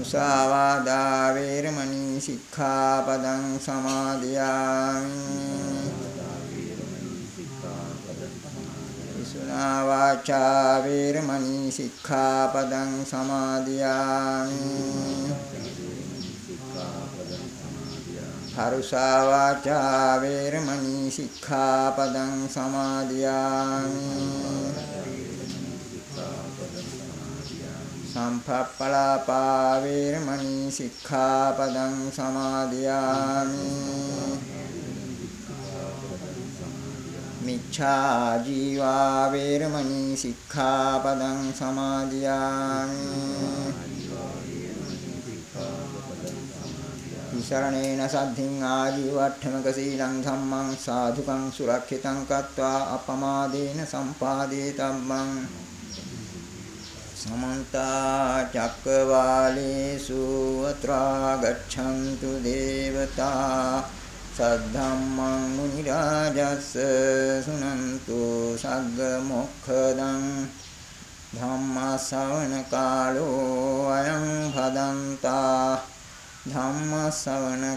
මුසාවාදා වේරමණී සික්ඛාපදං සමාදියාමි විසුනා වාචා වේරමණී සික්ඛාපදං සමාදියාමි හරුසා වාචා වේරමණී සික්ඛාපදං සමාදියාමි සම්පප්පලාපා වේරමණී සික්ඛාපදං සමාදියාමි। මිච්ඡා ජීවා වේරමණී සික්ඛාපදං සමාදියාමි। විසරණේන සද්ධින් ආජීවට්ඨමක සීලං ධම්මං සාධුකං සුරක්ෂිතං කତ୍වා අපමාදේන සම්පාදේ තම්මං සමන්ත චක්කවාලේසු අත්‍රා ගච්ඡන්තු දේවතා සද්ධම්මං මුනි රාජස් සුනන්තු සග්ග මොක්ඛදං ධම්ම ශ්‍රවණ කාලෝ අයං භදන්තා ධම්ම ශ්‍රවණ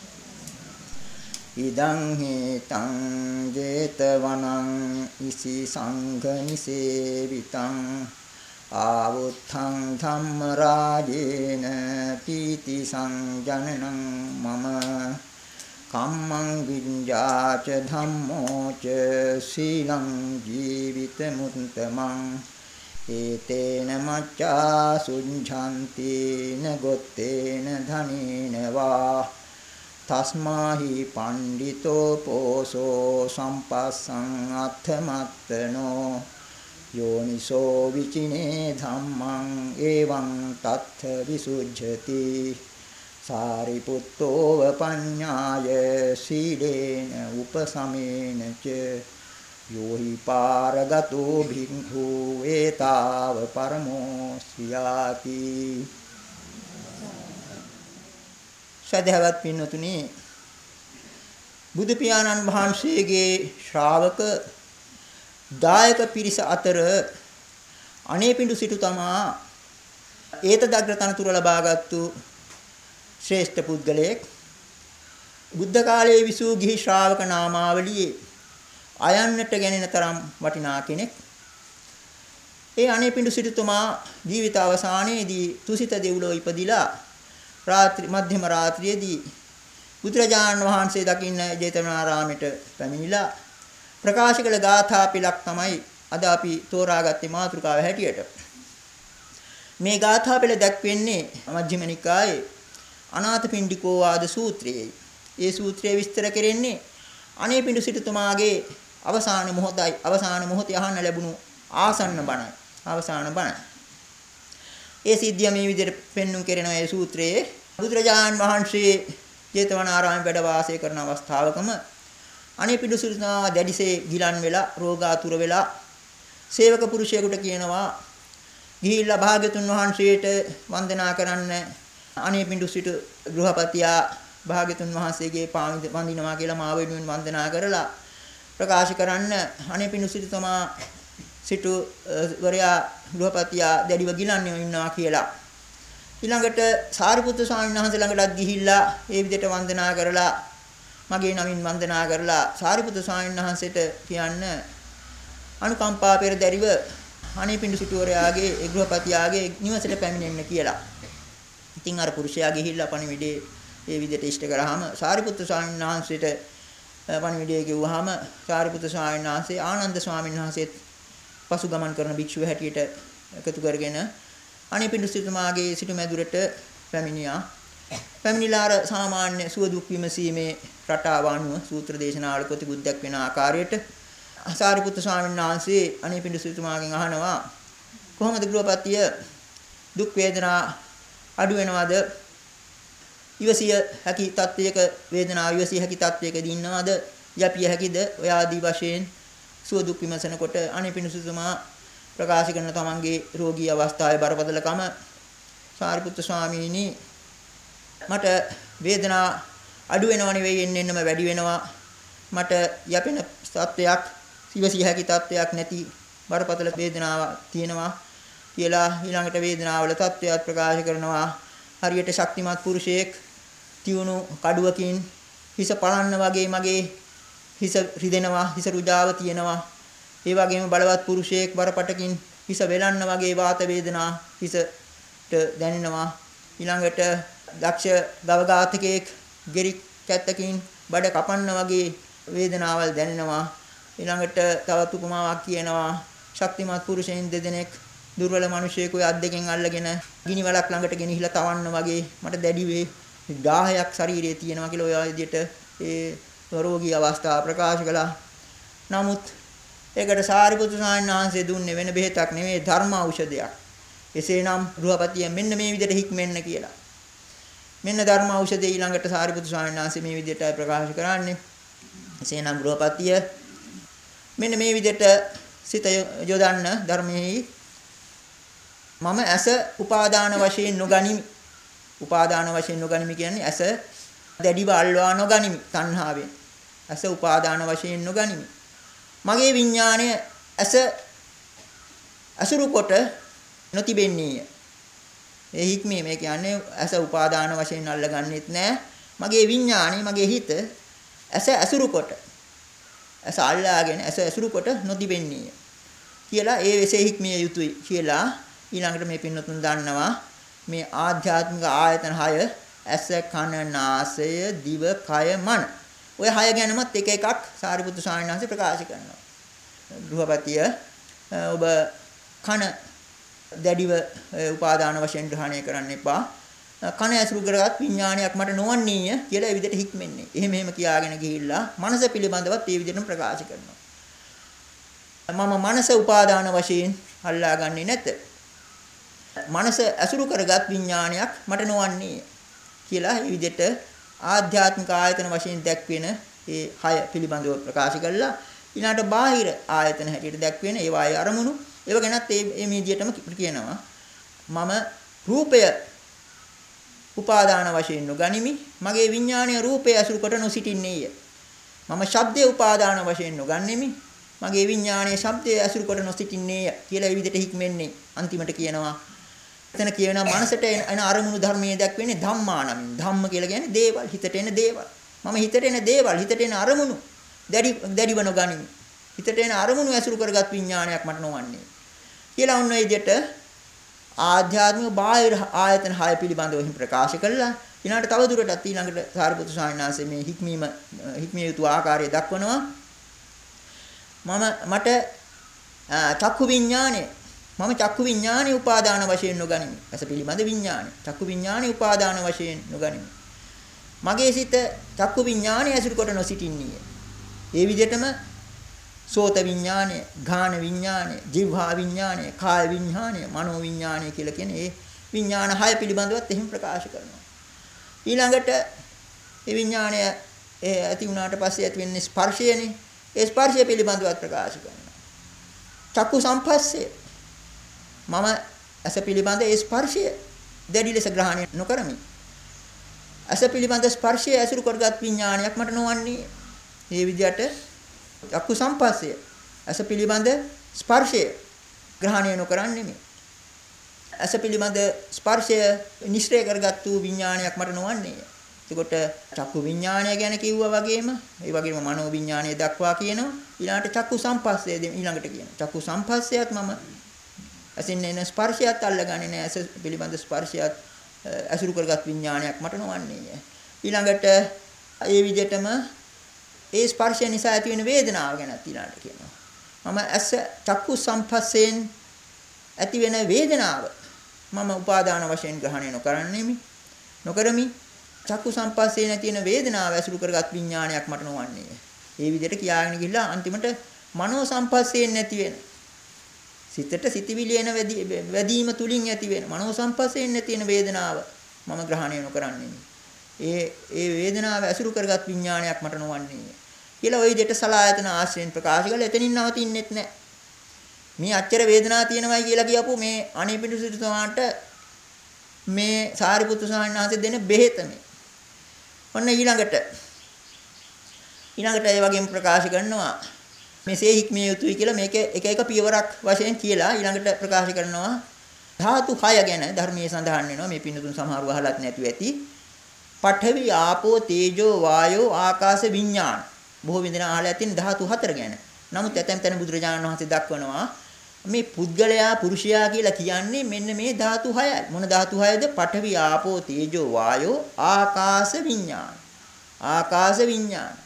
ඉදං හේතං 제තවනං ඉසි සංඝනිසේවිතං ආවුත්ථං ධම්මරාජේන පීති සංජනනං මම කම්මං විඤ්ඤාච ධම්මෝ ච සීලං ජීවිත මුත්තමං ඒතේන මච්ඡා සුඤ්ඡන්ති නගොත්තේන ධනේන වා තස්මාහි පණ්ඩිතෝ පෝසෝ සම්පස්සං අත්ථමත්තනෝ යෝනිසෝ විචිනේ ධම්මං එවං තත්ථ විසුද්ධති සාරිපුත්තෝව පඤ්ඤාය සීලේන උපසමේන ච යෝහි පාරගතෝ භික්ඛු ඒතාව පරමෝ සියාති සදහවත් පින්නතුනි. බුදු පියාණන් වහන්සේගේ ශ්‍රාවක දායක පිරිස අතර අනේපිඬු සිටු තමා ඒත දග්‍ර තනතුර ලබාගත්තු ශ්‍රේෂ්ඨ පුද්ගලයෙක්. බුද්ධ කාලයේ විසූ ගිහි ශ්‍රාවක නාමාවලියේ අයන්නට ගැනෙන තරම් වටිනා කෙනෙක්. ඒ අනේපිඬු සිටුතුමා ජීවිත අවසානයේදී තුසිත දෙව්ලොව ඉපදිලා රාත්‍රී මධ්‍යම රාත්‍රියේදී බුදුරජාණන් වහන්සේ දකින්න ජේතවනාරාමයට පැමිණිලා ප්‍රකාශ කළ ගාථා පිලක් තමයි අද අපි තෝරාගත්තේ මාතෘකාව හැටියට. මේ ගාථා පෙළ දැක්වෙන්නේ මජ්ක්‍ධිම නිකායේ අනාථපිණ්ඩිකෝ වාද සූත්‍රයේ. ඒ සූත්‍රයේ විස්තර කෙරෙන්නේ අනේපිඬු සිටුතුමාගේ අවසාන මොහොතයි අවසාන මොහොතේ අහන්න ලැබුණු ආසන්න බණයි. අවසාන බණයි. ඒ සිද්ධිය මේ විදිහට පෙන්눔 කෙරෙන ඒ සූත්‍රයේ බුදුරජාණන් වහන්සේ ජේතවනාරාමයේ වැඩ වාසය කරන අවස්ථාවකම අනේ පිඬුසුරුනා දැඩිසේ ගිලන් වෙලා රෝගාතුර වෙලා සේවක පුරුෂයෙකුට කියනවා ගිහිල්ලා භාග්‍යතුන් වහන්සේට වන්දනා කරන්න අනේ පිඬුසිට ගෘහපතියා භාග්‍යතුන් වහන්සේගේ පාවි වඳිනවා කියලා මාව වෙනුවෙන් වන්දනා කරලා ප්‍රකාශ කරන්න. අනේ පිඬුසිටුමා සිටු වරයා ගෘහපතියා දැඩිව ගිලන්නේ ඉන්නවා කියලා ඊළඟට සාරිපුත්‍ර ස්වාමීන් වහන්සේ ළඟටත් ගිහිල්ලා ඒ විදිහට වන්දනා කරලා මගේ නමින් වන්දනා කරලා සාරිපුත්‍ර ස්වාමීන් වහන්සේට කියන්න අනුකම්පා පෙරදරිව අනේපිඬු සිටුවරයාගේ ඒ ගෘහපතියාගේ නිවසට පැමිණෙන්න කියලා. ඉතින් අර පුරුෂයා ගිහිල්ලා පණිවිඩේ ඒ විදිහට ඉෂ්ට කරාම සාරිපුත්‍ර ස්වාමීන් වහන්සේට පණිවිඩය කිව්වහම සාරිපුත්‍ර ස්වාමීන් වහන්සේ ආනන්ද ස්වාමීන් වහන්සේත් පසුගමන් කරන භික්ෂුව හැටියට එකතු කරගෙන අනිපිඬු සිටුමාගේ සිටු මැදුරට පැමිණියා. පැමිණිලා අර සාමාන්‍ය සුව දුක් විමසීමේ රටාව අනුව සූත්‍ර දේශනාවල ප්‍රතිබුද්ධක් වෙන ආකාරයට අසාරිපුත්තු ස්වාමීන් වහන්සේ අනිපිඬු සිටුමාගෙන් අහනවා කොහොමද ගෘහපතිය? දුක් වේදනා අඩු වෙනවද? ඉවසිය හැකි තත්වයක වේදනාව ඉවසිය හැකි තත්වයකදී ඉන්නවද? යපිය හැකිද? ඔය ආදී වශයෙන් සුව දුක් විමසනකොට අනිපිඬු සිටුමා ප්‍රකාශ කරන තමන්ගේ රෝගී අවස්ථාවේ බරපතලකම සාරිපුත්‍ර ස්වාමීනි මට වේදනා අඩු වෙනව නෙවෙයි එන්න එන්නම වැඩි වෙනවා. මට යැපෙන තත්වයක් සිවසිය හැකි තත්වයක් නැති බරපතල වේදනාවක් තියෙනවා කියලා ඊළඟට වේදනාවල තත්වයක් ප්‍රකාශ කරනවා. හරියට ශක්තිමත් පුරුෂයෙක් තියුණු කඩුවකින් හිස පලන්න වගේ මගේ හිස රිදෙනවා හිස රුජාව තියෙනවා ඒ වගේම බලවත් පුරුෂයෙක් බරපටකින් හිස වෙලන්න වගේ වාත වේදනා හිසට දැනෙනවා. ඊළඟට දක්ෂ ගවඝාතකයෙක් ගෙරි කැත්තකින් බඩ කපන්න වගේ වේදනාවල් දැනෙනවා. ඊළඟට තවත් උපමාවක් කියනවා ශක්තිමත් පුරුෂයන් දෙදෙනෙක් දුර්වල මිනිසෙකු අත් දෙකෙන් අල්ලගෙන ගිනි වලක් ළඟට ගෙනහිලා තවන්න වගේ මට දැඩි වේ 1000ක් ශරීරයේ තියෙනවා කියලා ඔය විදිහට ඒ රෝගී අවස්ථාව ප්‍රකාශ කළා. නමුත් ඒකට සාරිපුත්‍ර ස්වාමීන් වහන්සේ දුන්නේ වෙන බෙහෙතක් නෙමෙයි ධර්ම ඖෂධයක්. එසේනම් ගෘහපතිය මෙන්න මේ විදිහට හික්මෙන්න කියලා. මෙන්න ධර්ම ඖෂධය ඊළඟට සාරිපුත්‍ර ස්වාමීන් වහන්සේ මේ විදිහට ප්‍රකාශ කරන්නේ. එසේනම් ගෘහපතිය මෙන්න මේ විදිහට සිත යොදන්න ධර්මයේ මම ඇස උපාදාන වශයෙන් නොගනිමි. උපාදාන වශයෙන් නොගනිමි කියන්නේ ඇස දැඩිව අල්වා නොගනිමි තණ්හාවෙන්. ඇස උපාදාන වශයෙන් නොගනිමි. මගේ විඥාණය ඇස අසුරු කොට නොතිබෙන්නේය. ඒ හික්මීම ඒ කියන්නේ ඇස උපාදාන වශයෙන් අල්ලගන්නෙත් නෑ. මගේ විඥාණය මගේ හිත ඇස අසුරු කොට ඇස අල්ලාගෙන ඇස අසුරු කොට නොතිබෙන්නේය. කියලා ඒ වෙසේ හික්මිය යුතුයි කියලා ඊළඟට මේ පින්නතුන් දන්නවා මේ ආධ්‍යාත්මික ආයතන 6 ඇස කන නාසය දිව කය මන ඔය හය ගැනමත් එක එකක් සාරිපුත්තු ස්වාමීන් වහන්සේ ප්‍රකාශ කරනවා. ගෘහපතිය ඔබ කන දැඩිව උපාදාන වශයෙන් ග්‍රහණය කරන්න එපා. කන ඇසුරු කරගත් විඥානයක් මට නොවන්නේය කියලා ඒ විදිහට හික්මෙන්නේ. එහෙම එහෙම කියාගෙන ගිහිල්ලා මනස පිළිබඳවත් ඒ විදිහටම ප්‍රකාශ කරනවා. මම මනස උපාදාන වශයෙන් අල්ලාගන්නේ නැත. මනස ඇසුරු කරගත් විඥානයක් මට නොවන්නේය කියලා ඒ විදිහට ආධ්‍යාත්මික ආයතන වශයෙන් දැක්වෙන ඒ හය පිළිබඳව ප්‍රකාශ කළා. ඊළාට බාහිර ආයතන හැටියට දැක්වෙන ඒවායේ අරමුණු ඒව ගැනත් මේ මේ විදිහටම කියනවා. මම රූපය උපාදාන වශයෙන් නොගනිමි. මගේ විඥානීය රූපය අසුරු කොට නොසිටින්නේය. මම ශබ්දේ උපාදාන වශයෙන් නොගන්නෙමි. මගේ විඥානයේ ශබ්දයේ ඇසුරු කොට නොසිටින්නේ කියලා ඒ විදිහට හික්මෙන්නේ. අන්තිමට කියනවා. එතන කියනවා මනසට එන අරමුණු ධර්මයේ දක්වන්නේ ධම්මානමින්. ධම්ම කියලා කියන්නේ දේවල්, හිතට එන දේවල්. මම හිතට එන දේවල්, හිතට එන අරමුණු දැඩි දැඩිව නොගනිමි. හිතට එන අරමුණු ඇසුරු කරගත් විඥානයක් මට නොවන්නේ. කියලා ඔන්න ඒ විදිහට ආධ්‍යාත්මික බාහිර ආයතන 6 පිළිබඳව හිම් ප්‍රකාශ කළා. ඊළඟට තව දුරටත් ඊළඟට සාරිපුත්තු ස්වාමීන් වහන්සේ මේ හික්මීම හික්මිය යුතු ආකාරය දක්වනවා. මම මට චක්කු විඥානය මම චක්කු විඥානේ උපාදාන වශයෙන් නොගනිමි. ඇස පිළිබඳ විඥානේ. චක්කු විඥානේ උපාදාන වශයෙන් නොගනිමි. මගේ සිත චක්කු විඥානේ ඇසුරු කොට නොසිටින්නේය. ඒ විදිහටම සෝත විඥානය, ඝාන විඥානය, જીවහා විඥානය, කාය විඥානය, මනෝ විඥානය කියලා කියන ඒ විඥාන හය පිළිබඳවත් එහෙම ප්‍රකාශ කරනවා. ඊළඟට ඒ විඥානය ඒ ඇති වුණාට පස්සේ ඇති වෙන්නේ ස්පර්ශයනේ. ඒ ස්පර්ශය පිළිබඳවත් ප්‍රකාශ කරනවා. චක්කු සම්පස්සේ මම ඇස පිළිබඳ ඒ ස්පර්ශය දැඩි ලෙස ග්‍රහණය නොකරමි. ඇස පිළිබඳ ස්පර්ශය ඇසුරු කරගත් විඥානයක් මට නොවන්නේ. මේ විදිහට චක්කු සම්පස්සය ඇස පිළිබඳ ස්පර්ශය ග්‍රහණය නොකරන්නේ මේ. ඇස පිළිබඳ ස්පර්ශය නිශ්චය කරගත්තු විඥානයක් මට නොවන්නේ. එතකොට චක්කු විඥානය ගැන කිව්වා වගේම ඒ වගේම මනෝ විඥානය දක්වා කියනවා ඊළඟට චක්කු සම්පස්සේ ඊළඟට කියනවා චක්කු සම්පස්සයත් මම ඇසින් එන ස්පර්ශයත් අල්ලගන්නේ නැහැ ඇස පිළිබඳ ස්පර්ශයත් ඇසුරු කරගත් විඥානයක් මට නොවන්නේ. ඊළඟට ඒ විදිහටම ඒ ස්පර්ශය නිසා ඇති වෙන වේදනාව ගැන ඊළඟට කියනවා. මම ඇස චක්කු සම්පස්සෙන් ඇති වෙන වේදනාව මම උපාදාන වශයෙන් ග්‍රහණය නොකරන්නේමි නොකරමි. චක්කු සම්පස්සේ නැති වෙන වේදනාව ඇසුරු කරගත් විඥානයක් මට නොවන්නේ. ඒ විදිහට කියාගෙන ගිහිල්ලා අන්තිමට මනෝ සම්පස්සයෙන් නැති වෙන සිතට සිතිවිලි එන වැඩිම තුලින් ඇති වෙන මනෝ සම්පස්සයෙන් නැති වෙන වේදනාව මම ග්‍රහණය නොකරන්නේ. ඒ ඒ වේදනාව ඇසුරු කරගත් විඥානයක් මට නොවන්නේ. කියලා ওই දෙට සලායතන ආශ්‍රයෙන් ප්‍රකාශ කළා එතනින් නවතින්නෙත් නැහැ. මේ අච්චර වේදනාවක් තියෙනවයි කියලා කියපු මේ අනේපිඬු සිටුතුමාට මේ සාරිපුත්තු ස්වාමීන් වහන්සේ දෙන බෙහෙත මේ. ඔන්න ඊළඟට ඊළඟට ඒ වගේම ප්‍රකාශ කරනවා මෙසේ හික්මිය යුතුයි කියලා මේක එක එක පියවරක් වශයෙන් කියලා ඊළඟට ප්‍රකාශ කරනවා ධාතු 6 ගැන ධර්මයේ සඳහන් වෙනවා මේ පින්නතුන් සමහරව අහලත් නැතුව ඇති පඨවි ආපෝ තේජෝ වායෝ ආකාශ විඥාන බොහෝ විදිහට අහලා ඇතින් ධාතු 4 ගැන නමුත් ඇතැම් තැන බුදුරජාණන් වහන්සේ දක්වනවා මේ පුද්ගලයා පුරුෂයා කියලා කියන්නේ මෙන්න මේ ධාතු 6යි. මොන ධාතු 6ද? පඨවි ආපෝ තේජෝ වායෝ ආකාශ විඥාන. ආකාශ විඥාන.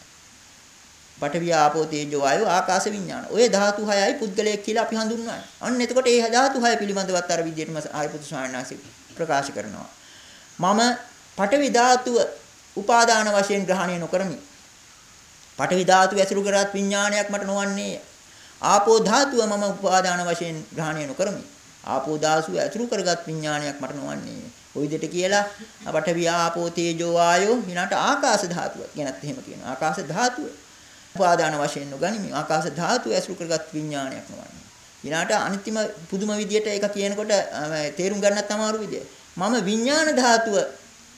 පඨවි ආපෝ තේජෝ වායෝ ආකාශ විඥාන. ඔය ධාතු 6යි පුද්ගලයෙක් කියලා අපි හඳුන්වන්නේ. අන්න එතකොට මේ ධාතු 6 පිළිබඳවත් අර විදිහටම ආයපුතු ස්වාමීන් වහන්සේ ප්‍රකාශ කරනවා. මම පඨවි ධාතුව උපාදාන වශයෙන් ග්‍රහණය නොකරමි. පඨවි ධාතුව ඇසුරු කරත් විඥානයක් මට නොවන්නේ. ආපෝ ධාතුව මම උපාදාන වශයෙන් ග්‍රහණය නොකරමි. ආපෝ ධාතුව ඇසුරු කරගත් විඥානයක් මට නොවන්නේ. ওই විදිහට කියලා පඨවි ආපෝ තේජෝ වායෝ ඊළාට ආකාශ ධාතුව ගැනත් එහෙම කියනවා. ආකාශ ධාතුව උපාදාන වශයෙන් නොගනිමි. ආකාශ ධාතුව ඇසුරු කරගත් විඥානයක් නොවන්නේ. ඊළාට අනිත්‍යම පුදුම විදියට ඒක කියනකොට තේරුම් ගන්නත් අමාරු විදිය. මම විඥාන ධාතුව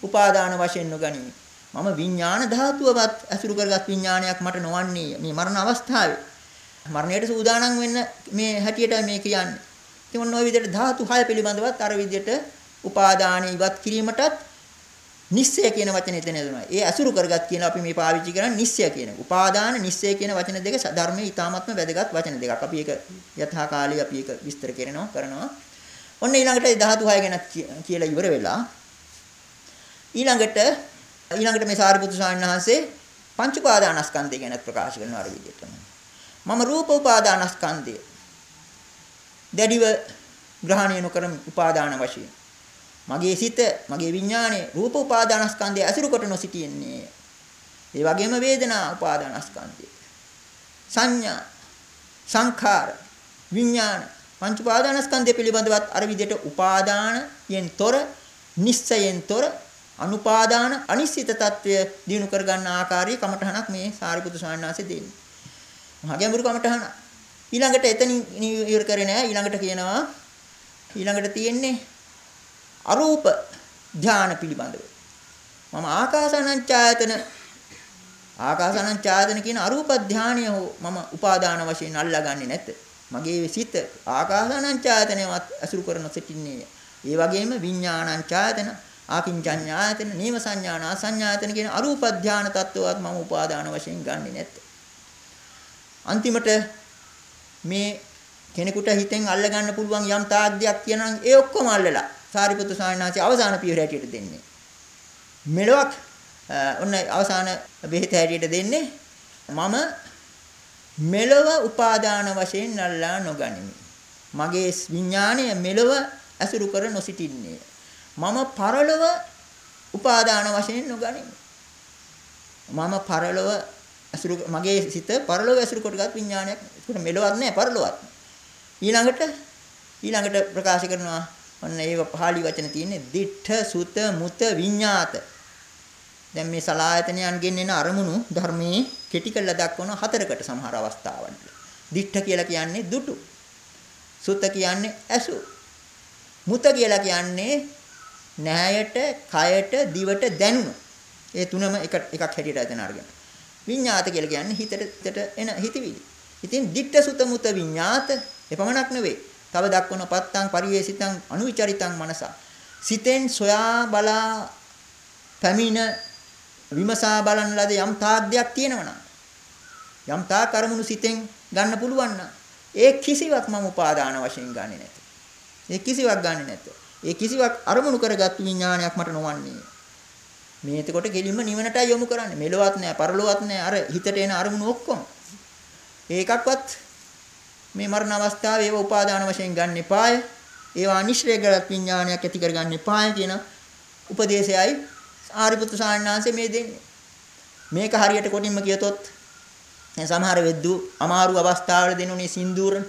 උපාදාන වශයෙන් නොගනිමි. මම විඥාන ධාතුවවත් ඇසුරු කරගත් විඥානයක් මට නොවන්නේ මේ මරණ අවස්ථාවේ. මරණයට සූදානම් වෙන්න මේ හැටියට මේ කියන්නේ. ඉතින් ඔන්න ඔය විදිහට ධාතු 6 පිළිබඳවත් අර විදිහට උපාදානෙ ඉවත් කිරීමටත් නිස්සය කියන වචනේ එතන දෙනවා. ඒ අසුරු කරගත් කියන අපි මේ පාවිච්චි කරන්නේ නිස්සය කියන. උපාදාන නිස්සය කියන වචන දෙක ධර්මයේ ඊ타මත්ම වැදගත් වචන දෙකක්. අපි ඒක යථා කාලේ අපි ඒක විස්තර කරනවා කරනවා. ඔන්න ඊළඟට ධාතු 6 ගැන කියලා ඉවර වෙලා ඊළඟට ඊළඟට මේ සාරිපුත්තු ස්වාමීන් වහන්සේ පංච උපාදානස්කන්ධය ගැන ප්‍රකාශ කරනවා අර විදිහටම. මම රූප උපාදානස්කන්ධය දැඩිව ග්‍රහණය නොකරම උපාදාන වශයෙන් මගේ සිත මගේ විඥානය රූප උපාදානස්කන්ධය ඇසුරු කොට නොසිටින්නේ ඒ වගේම වේදනා උපාදානස්කන්ධය සංඥා සංඛාර විඥාන පංච උපාදානස්කන්ධය පිළිබඳවත් අර විදිහට උපාදානයෙන් තොර නිස්සයෙන් තොර අනුපාදාන අනිශ්චිත తත්වය දිනු කර ගන්න ආකාරයේ කමඨහනක් මේ සාරිපුත්‍ර ස්වාමීන් වහන්සේ දෙන්නේ මහා ගැඹුරු කමටහන. ඊළඟට එතනින් ඉවර කරේ නෑ. ඊළඟට කියනවා ඊළඟට තියෙන්නේ අරූප ධානය පිළිබඳව. මම ආකාසානංචායතන ආකාසානං ඡායතන කියන අරූප ධානය හෝ මම උපාදාන වශයෙන් අල්ලාගන්නේ නැත. මගේ සිත ආකාසානං ඡායතනයවත් අසුරු කරන සිටින්නේ. ඒ වගේම විඥානං ඡායතන ආකින්චඤ්ඤායතන නීම සංඥාන අසඤ්ඤායතන කියන අරූප ධාන තත්වවත් මම උපාදාන වශයෙන් ගන්නෙ නැත. අන්තිමට මේ කෙනෙකුට හිතෙන් අල්ල ගන්න පුළුවන් යම් තාග්දයක් කියනනම් ඒ ඔක්කොම අල්ලලා සාරිපුත්තු සායනාංශي අවසාන පියවර හැටියට දෙන්නේ. මෙලොවක් ඔන්න අවසාන බෙහෙත හැටියට දෙන්නේ මම මෙලොව උපාදාන වශයෙන් අල්ලා නොගනිමි. මගේ විඥාණය මෙලොව ඇසුරු කර නොසිටින්නේ. මම පරලොව උපාදාන වශයෙන් නොගනිමි. මම පරලොව ඇසුරු මගේ සිත පරලොව ඇසුරු කොටගත් විඥානයක්. ඒක මෙලොවක් නෑ පරලොවක්. ඊළඟට ඊළඟට ප්‍රකාශ කරනවා ඔන්න ඒක පහළි වචන තියෙන්නේ දිඨ සුත මුත විඤ්ඤාත. දැන් මේ සලායතනයන්ගෙන් එන අරමුණු ධර්මයේ කෙටි කරලා දක්වන හතරකට සමහර අවස්ථාවල. දිඨ කියලා කියන්නේ දුටු. සුත කියන්නේ ඇසු. මුත කියලා කියන්නේ නෑයට කයට දිවට දැනුණු. ඒ තුනම එක එකක් හැටියට අදන අරගෙන. විඤ්ඤාත කියලා කියන්නේ හිතට හිතට එන හිතවිලි. ඉතින් දිඨ සුත මුත විඤ්ඤාත එපමණක් නෙවෙයි. තව දක්වන පත්තං පරිවේසිතං අනුවිචරිතං මනස. සිතෙන් සොයා බලා පැමිණ විමසා බලන ලද යම් තාග්දයක් තියෙනවනම් යම් තා කරමුණු සිතෙන් ගන්න පුළුවන් නම් ඒ කිසිවක් මම උපාදාන වශයෙන් ගන්නෙ නැත. ඒ කිසිවක් ගන්නෙ නැත. ඒ කිසිවක් අරමුණු කරගත්තු විඥානයක් මට නොවන්නේ. මේ එතකොට කෙලින්ම නිවනට යොමු කරන්නේ. මෙලොවත් නෑ, පරලොවත් නෑ. අර හිතට එන අරමුණු ඔක්කොම. ඒකක්වත් මේ මරණ අවස්ථාවේ ඒව උපාදාන වශයෙන් ගන්න එපාය. ඒවා අනිශ්‍රය කරත් විඥානයක් ඇති කරගන්න එපාය කියන උපදේශයයි ආරිපුත්තු සාන්නාංශය මේ දෙන්නේ. මේක හරියට කොටින්ම කියතොත් සමහර වෙද්දු අමාරු අවස්ථාවල දෙනුනේ සින්දූරන.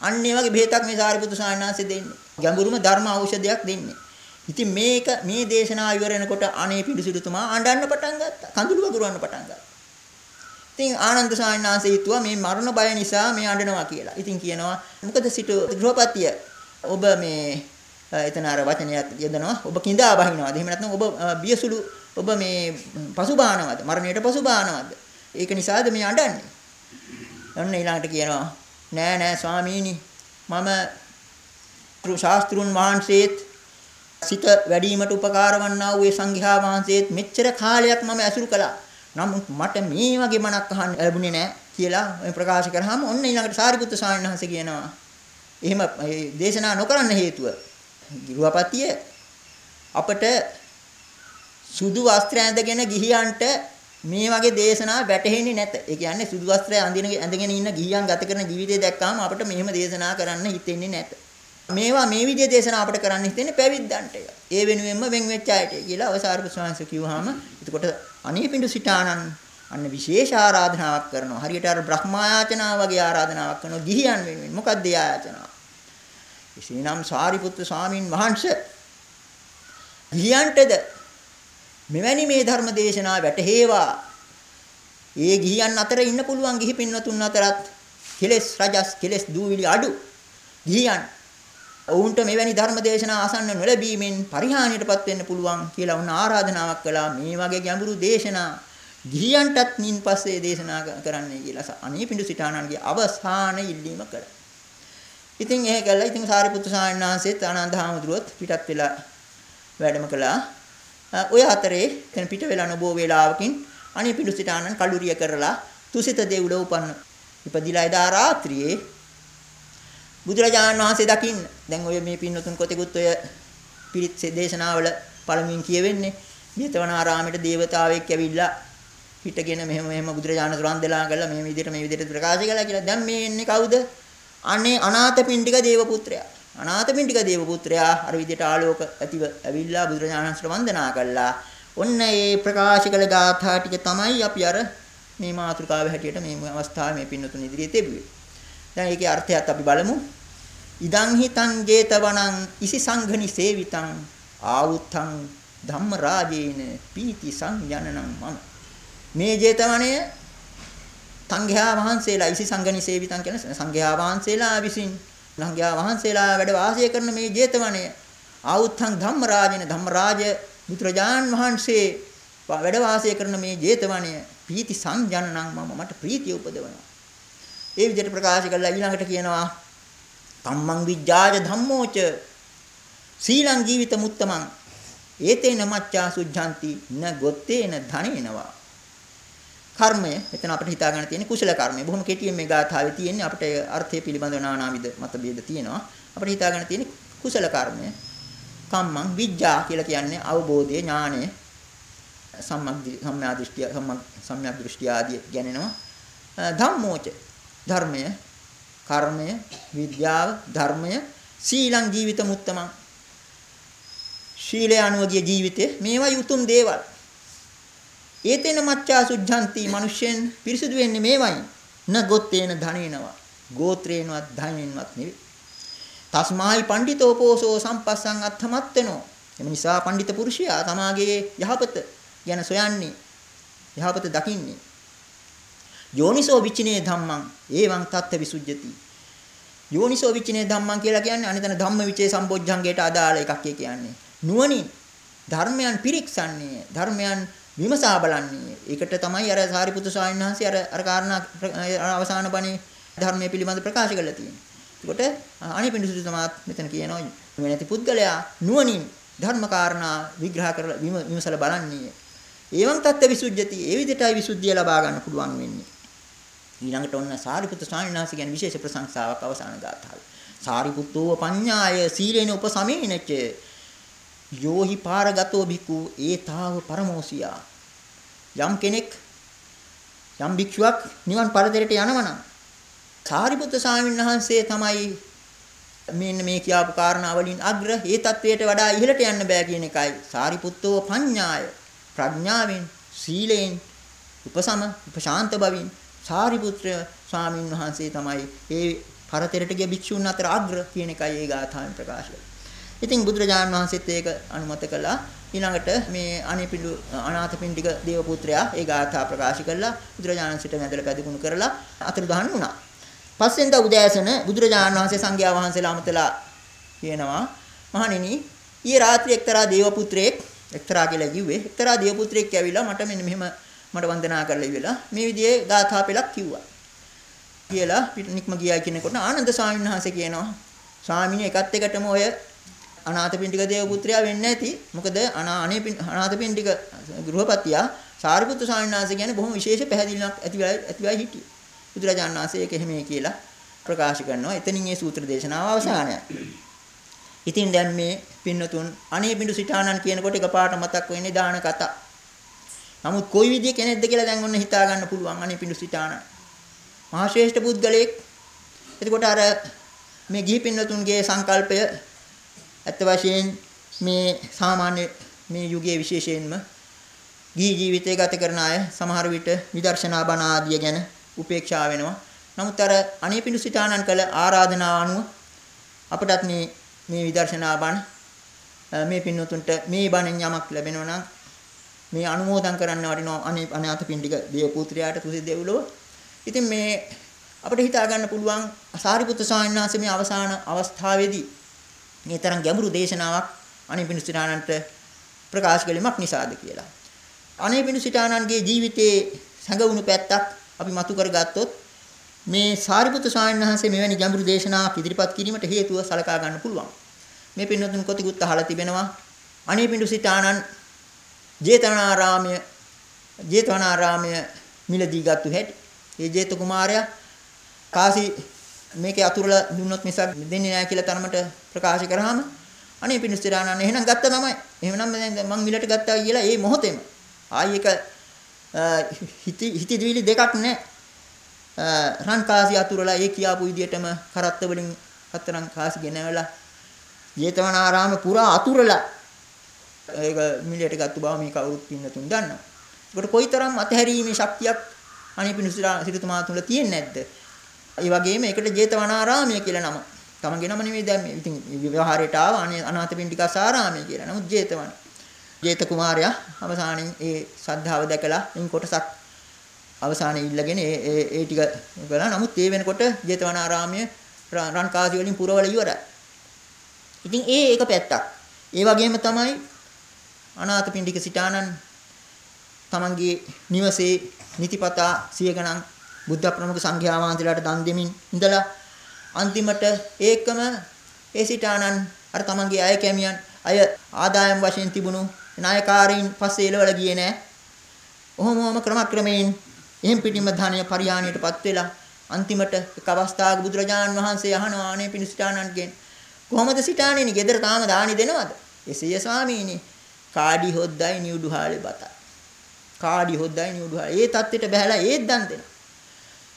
අන්න ඒ වගේ බෙහෙතක් මේ සාරිපුත්තු සාන්නාංශය දෙන්නේ. ගැඹුරුම ධර්ම ඖෂධයක් දෙන්නේ. ඉතින් මේක මේ දේශනාව ඉවර වෙනකොට අනේ පිළිසිතුමා අඬන්න පටන් ගත්තා. කඳුළු වගුරවන්න පටන් ගත්තා. ඉතින් ආනන්ද සාමණේරයන්සේ හිතුවා මේ මරණ බය නිසා මේ අඬනවා කියලා. ඉතින් කියනවා මොකද සිටු ගෘහපතිය ඔබ මේ එතන අර වචනයක් යදනවා ඔබ කිඳා බහිනවාද? එහෙම නැත්නම් ඔබ බියසුළු ඔබ මේ පසුබානවද? මරණයට පසුබානවද? ඒක නිසාද මේ අඬන්නේ? ඔන්න ඊළඟට කියනවා නෑ නෑ ස්වාමීනි මම ශාස්ත්‍රුන් වහන්සේත් සිත වැඩිවීමට උපකාර වන්නා වූ සංඝයා වහන්සේත් මෙච්චර කාලයක් මම ඇසුරු කළා. නමුත් මට මේ වගේ මනක් අහන්න ලැබුණේ නැහැ කියලා මේ ප්‍රකාශ කරාම ඔන්න ඊළඟට සාරිපුත්‍ර ස්වාමීන් වහන්සේ කියනවා. එහෙම දේශනා නොකරන්න හේතුව ගෘහපතිය අපට සුදු වස්ත්‍ර ඇඳගෙන ගිහියන්ට මේ වගේ දේශනා වැටහෙන්නේ නැත. ඒ කියන්නේ සුදු වස්ත්‍රය අඳින ඇඳගෙන ඉන්න ගිහියන් ගත කරන ජීවිතය දැක්කාම අපට මෙහෙම දේශනා කරන්න හිතෙන්නේ නැත. මේවා මේ විදිහේ දේශනා අපට කරන්න හිතෙන්නේ පැවිද්දන්ට. ඒ වෙනුවෙන්ම වෙන් වෙච්ච අයට කියලා අවසාරපු ස්වාමීන් කිව්වහම එතකොට අනේපිඬු සිටානන් අන්න විශේෂ ආරාධනාවක් කරනවා. හරියට අර බ්‍රහ්මායාචනා වගේ ආරාධනාවක් කරනවා ගිහියන් වෙනුවෙන්. මොකක්ද ඒ ආයාචනාව? එසේනම් සාරිපුත්‍ර ස්වාමින් වහන්සේ ගිහියන්ටද මෙවැනි මේ ධර්ම දේශනා වැටහෙවා. ඒ ගිහියන් අතර ඉන්න පුළුවන් ගිහි පින්නතුන් අතරත් කෙලස් රජස් කෙලස් දූවිලි අඩු ගිහියන් ඔවුන්ට මෙවැනි ධර්ම දේශනා අසන්න නොලැබීමෙන් පරිහානියටපත් වෙන්න පුළුවන් කියලා උන් ආරාධනාවක් කළා මේ වගේ ගැඹුරු දේශනා ගිහියන්ටත් නින් පස්සේ දේශනා කරන්නයි කියලා අනීපිඬු සිටානන්ගේ අවසාන ඉල්ලීම කළා. ඉතින් එහෙ කළා. ඉතින් සාරිපුත්තු සාමණේරයන්සෙත් ආනන්ද හාමුදුරුවොත් පිටත් වෙලා වැඩම කළා. ඔය අතරේ එතන පිට වෙලා නොබෝ වේලාවකින් අනීපිඬු සිටානන් කලුරිය කරලා තුසිත දෙව්ලොව උපන්න. ඉපදිලා එදා රාත්‍රියේ බුදුරජාණන් වහන්සේ දකින්න. දැන් ඔය මේ පින්නතුන් කොතෙකුත් ඔය පිරිත් දේශනාවල පළමුවෙන් කියවෙන්නේ ජේතවනාරාමයට දේවතාවෙක් ඇවිල්ලා හිටගෙන මෙහෙම මෙහෙම බුදුරජාණන් වහන්සේලා කරලා මේ විදිහට මේ විදිහට ප්‍රකාශ කළා කියලා. දැන් මේ එන්නේ කවුද? අනේ අනාථපිණ්ඩික දේවපුත්‍රයා. අනාථපිණ්ඩික දේවපුත්‍රයා අර විදිහට ආලෝක ඇතිව ඇවිල්ලා බුදුරජාණන් වහන්සේට වන්දනා කළා. ඔන්න ඒ ප්‍රකාශ කළ ගාථා ටික තමයි අපි අර මේ මාතෘකාව හැටියට මේ අවස්ථාවේ මේ පින්නතුන් ඉදිරියේ තිබුවේ. දැන් ඒකේ අර්ථයත් අපි බලමු. ඉදං හිතං 제තවණං ඉසි සංඝනි සේවිතං ආවුත්තං ධම්ම රාජේන පීති සංජනනං මම. මේ 제තවණය සංඝයා වහන්සේලා ඉසි සංඝනි සේවිතං කියන සංඝයා වහන්සේලා විසින් සංඝයා වහන්සේලා වැඩ වාසය කරන මේ 제තවණය ආවුත්තං ධම්ම රාජේන ධම්ම රාජ බුදුරජාන් වහන්සේ වැඩ වාසය කරන මේ 제තවණය පීති සංජනනං මම. මට ප්‍රීතිය උපදවනවා. ඒ විදිහට ප්‍රකාශ කළා ඊළඟට කියනවා කම්මං විජ්ජාජ ධම්මෝච සීලං ජීවිත මුත්තමං ඒතේන මච්චා සුද්ධාන්ති න ගොත්තේන ධනේනවා කර්මය මෙතන අපිට හිතා ගන්න තියෙන්නේ කුසල කර්මය. බොහොම කෙටියෙන් මේ ගාථාවේ තියෙන්නේ අපිට අර්ථය පිළිබඳව නානාවිද මතභේද තියෙනවා. අපිට හිතා ගන්න තියෙන්නේ කුසල කර්මය. කම්මං විඥා කියලා කියන්නේ අවබෝධය ඥානය සම්මක් සම්මා දෘෂ්ටිය සම්මක් සම්‍යක් දෘෂ්ටිය ආදී ගැනෙනවා. ධම්මෝච ධර්මය කර්මය විද්‍යාව ධර්මය සීලං ජීවිත මුත්තමං ශීලය අනුවගේ ජීවිතේ මේවා යුතුම් දේවල් ඒතේන මච්චා සුද්ධන්ති මිනිසෙන් පිරිසුදු වෙන්නේ මේවයි. න ගොත්තේන ධනේනවා. ගෝත්‍රේනවත් ධනෙන්වත් නෙවෙයි. තස්මායි පඬිතෝ පෝසෝ සම්පස්සං අත්තමත්තනෝ. එම නිසා පඬිත පුරුෂයා තමාගේ යහපත ගැන සොයන්නේ යහපත දකින්නේ. යෝනිසෝ විචිනේ ධම්මං ඒවං තත්ත්ව විසුද්ධති. යෝනිසෝ විචිනේ ධම්මං කියලා කියන්නේ අනිතන ධම්ම විචේ සම්බොජ්ජංගයට අදාළ එකක් කියන්නේ. නුවණින් ධර්මයන් පිරික්සන්නේ ධර්මයන් විමසා බලන්නේ. ඒකට තමයි අර සාරිපුත්තු ස්වාමීන් වහන්සේ අර අර කාරණා අවසාන බණේ ධර්මයේ පිළිබඳ ප්‍රකාශ කරලා තියෙන්නේ. ඒකට අනිපිඬු සුදුතමාත් මෙතන කියනවා මේ නැති පුද්ගලයා නුවණින් ධර්ම කාරණා විග්‍රහ කරලා විමසලා බලන්නේ. ඒවන් තත්ත්ව විසුද්ධියති. ඒ විදිහටයි විසුද්ධිය ලබා ගන්න පුළුවන් වෙන්නේ. ඊළඟට ඔන්න සාරිපුත්‍ර ස්වාමීන් වහන්සේ ගැන විශේෂ ප්‍රශංසාවක් අවසාන ගාථාවේ. සාරිපුත්තෝ පඤ්ඤාය සීලේන උපසමේනච යෝහි පාරගතෝ භික්ඛු ඒතාව පරමෝසියා. යම් කෙනෙක් යම් භික්ෂුවක් නිවන් පරදරයට යනවනම් සාරිපුත්‍ර ස්වාමීන් වහන්සේ තමයි මෙන්න මේ කියාපු කාරණා වලින් අග්‍ර ඒ தത്വයට වඩා ඉහළට යන්න බෑ කියන එකයි සාරිපුත්තෝ පඤ්ඤාය ප්‍රඥාවෙන් සීලෙන් උපසම උපශාන්ත බවින් සාරිපුත්‍ර ස්වාමීන් වහන්සේ තමයි ඒ පරතරයට ගිය භික්ෂුන් අතර අග්‍ර කියන එකයි ඒ ගාථාවෙන් ප්‍රකාශ කරන්නේ ඉතින් බුදුරජාණන් වහන්සේත් ඒක අනුමත කළා. ඊළඟට මේ අනිපිඬු අනාථපිණ්ඩික දේව පුත්‍රයා ඒ ගාථා ප්‍රකාශ කළා. බුදුරජාණන් සිට වැඳලා පැදුණු කරලා අතුරුදහන් වුණා. පස්සෙන්ද උදෑසන බුදුරජාණන් වහන්සේ සංඝයා වහන්සේලා අමතලා කියනවා මහණෙනි ඊයේ රාත්‍රියේ එක්තරා දේව පුත්‍රයෙක් එක්තරා කියලා කිව්වේ එක්තරා දේව පුත්‍රයෙක් ඇවිල්ලා මට මෙන්න මෙහෙම මට වන්දනා කරලා ඉවිලා මේ විදිහේ ගාථා පෙළක් කිව්වා. කියලා නික්ම ගියා කියනකොට ආනන්ද ස්වාමීන් වහන්සේ කියනවා ස්වාමීනි එකත් එකටම ඔය අනාථපිණ්ඩික දේව පුත්‍රයා වෙන්නේ නැති. මොකද අනේ අනාථපිණ්ඩික ගෘහපතියා සාරිපුත්තු ස්වාමීන් වහන්සේ කියන්නේ බොහොම විශේෂ පැහැදිලිවක් ඇතිවයි ඇතිවයි හිටියේ. බුදුරජාණන් වහන්සේ ඒක එහෙමයි කියලා ප්‍රකාශ කරනවා. එතනින් මේ සූත්‍ර දේශනාව අවසානයි. ඉතින් දැන් මේ පින්නතුන් අනේ බිඳු සිතානන් කියනකොට එකපාරට මතක් වෙන්නේ දාන කතා. නමුත් කොයි විදිය කෙනෙක්ද කියලා දැන් ඔන්න හිතා ගන්න පුළුවන් අනේ බිඳු සිතානන්. මහා ශ්‍රේෂ්ඨ පුද්ගලයෙක්. එතකොට අර මේ ගිහි පින්නතුන්ගේ සංකල්පය ඇත්ත වශයෙන් මේ සාමාන්‍ය මේ යුගයේ විශේෂයෙන්ම ගිහි ජීවිතය ගත කරන අය සමහර විට විදර්ශනා බණ ආදිය ගැන උපේක්ෂා වෙනවා. නමුත් අර අනේපිඬු සිතානන් කළ ආරාධනාව අනුව අපටත් මේ මේ විදර්ශනා බණ මේ පින්නතුන්ට මේ බණෙන් යමක් ලැබෙනවා නම් මේ අනුමෝදන් කරන්න වටිනවා අනේ අනාථ පින්ඩික දේව පුත්‍රයාට තුසි දෙව්ලොව. ඉතින් මේ අපිට හිතා ගන්න පුළුවන් සාරිපුත්‍ර ස්වාමීන් වහන්සේ මේ අවසාන අවස්ථාවේදී මේ තරම් ගැඹුරු දේශනාවක් අනිපිනු සිතානන්ට ප්‍රකාශ කළෙමක් නිසාද කියලා. අනිපිනු සිතානන්ගේ ජීවිතයේ සැඟවුණු පැත්තක් අපි මතු කරගත්තොත් මේ සාරිපුත්‍ර ස්වාමීන් වහන්සේ මෙවැනි ගැඹුරු දේශනාවක් ඉදිරිපත් කිරීමට හේතුව සලකා ගන්න පුළුවන්. මේ පින්නතුන් කොතිකුත් අහලා තිබෙනවා. අනිපිනු සිතානන් ජේතවනාරාමය ජේතවනාරාමය මිලදී ගත්තු හැටි. ඒ ජේත කුමාරයා කාසි මේකේ අතුරුලා දුන්නොත් මිසක් දෙන්නේ නැහැ කියලා තරමට ප්‍රකාශ කරාම අනේ පිණිස්තරානන් එහෙනම් ගත්ත තමයි. එහෙනම් දැන් මං මිලට ගත්තා කියලා ඒ මොහොතේම ආයි එක හිති හිති දිවිලි දෙකක් නැහැ. රන් කාසි අතුරුලා ඒ කියාපු විදියටම කරත්ත වලින් හතරන් කාසි ගෙනවලා ජේතවනාරාම පුරා අතුරුලා ඒක මිලට ගත්ත බව මේ කවුරුත් පින්නතුන් දන්නවා. ඒකට කොයිතරම් අතහැරීමේ ශක්තියක් අනේ පිණිස්තරා සිටුතුමා තුල තියෙන්නේ නැද්ද? ඒ වගේම ඒකට ජේතවනාරාමය කියලා නම. තමන්ගේ නම නෙමෙයි දැන් මේ ඉතින් විවහාරයට ආව අනාථපිණ්ඩිකාසාරාමය කියලා. නමුත් ජේතවන. ජේත කුමාරයා අවසානයේ ඒ ශ්‍රද්ධාව දැකලා ඉන් කොටසක් අවසානයේ ඉල්ලගෙන ඒ ඒ ඒ ටික කළා. නමුත් ඒ වෙනකොට ජේතවනාරාමය රන් කාසි වලින් පුරවල ඉවරයි. ඉතින් ඒ එක පැත්තක්. ඒ වගේම තමයි අනාථපිණ්ඩික සිටානන් තමන්ගේ නිවසේ නිතිපතා සිය ගණන් බුද්ධ ප්‍රමුඛ සංඝයා වහන්සේලාට දන් දෙමින් ඉඳලා අන්තිමට ඒකම ඒ සිටානන් අර තමන්ගේ අය කැමියන් අය ආදායම් වශයෙන් තිබුණු නායකාරීන් පස්සේ එළවල ගියේ නෑ. ඔහොම ඔහොම ක්‍රමක්‍රමයෙන් එහෙම් පිටින්ම ධානය පරිහානියටපත් වෙලා අන්තිමට එක් අවස්ථාවක බුදුරජාණන් වහන්සේ අහනවා අනේ පිණිසිටානන්ගෙන් කොහොමද සිටානේනි ගෙදර තාම දානි දෙනවද? එසේය ස්වාමීනි කාඩි හොද්දයි නියුඩුහාලේ බතයි. කාඩි හොද්දයි නියුඩුහාලේ. ඒ தත්ත්වයට බහැලා ඒත් දන් දෙනවා.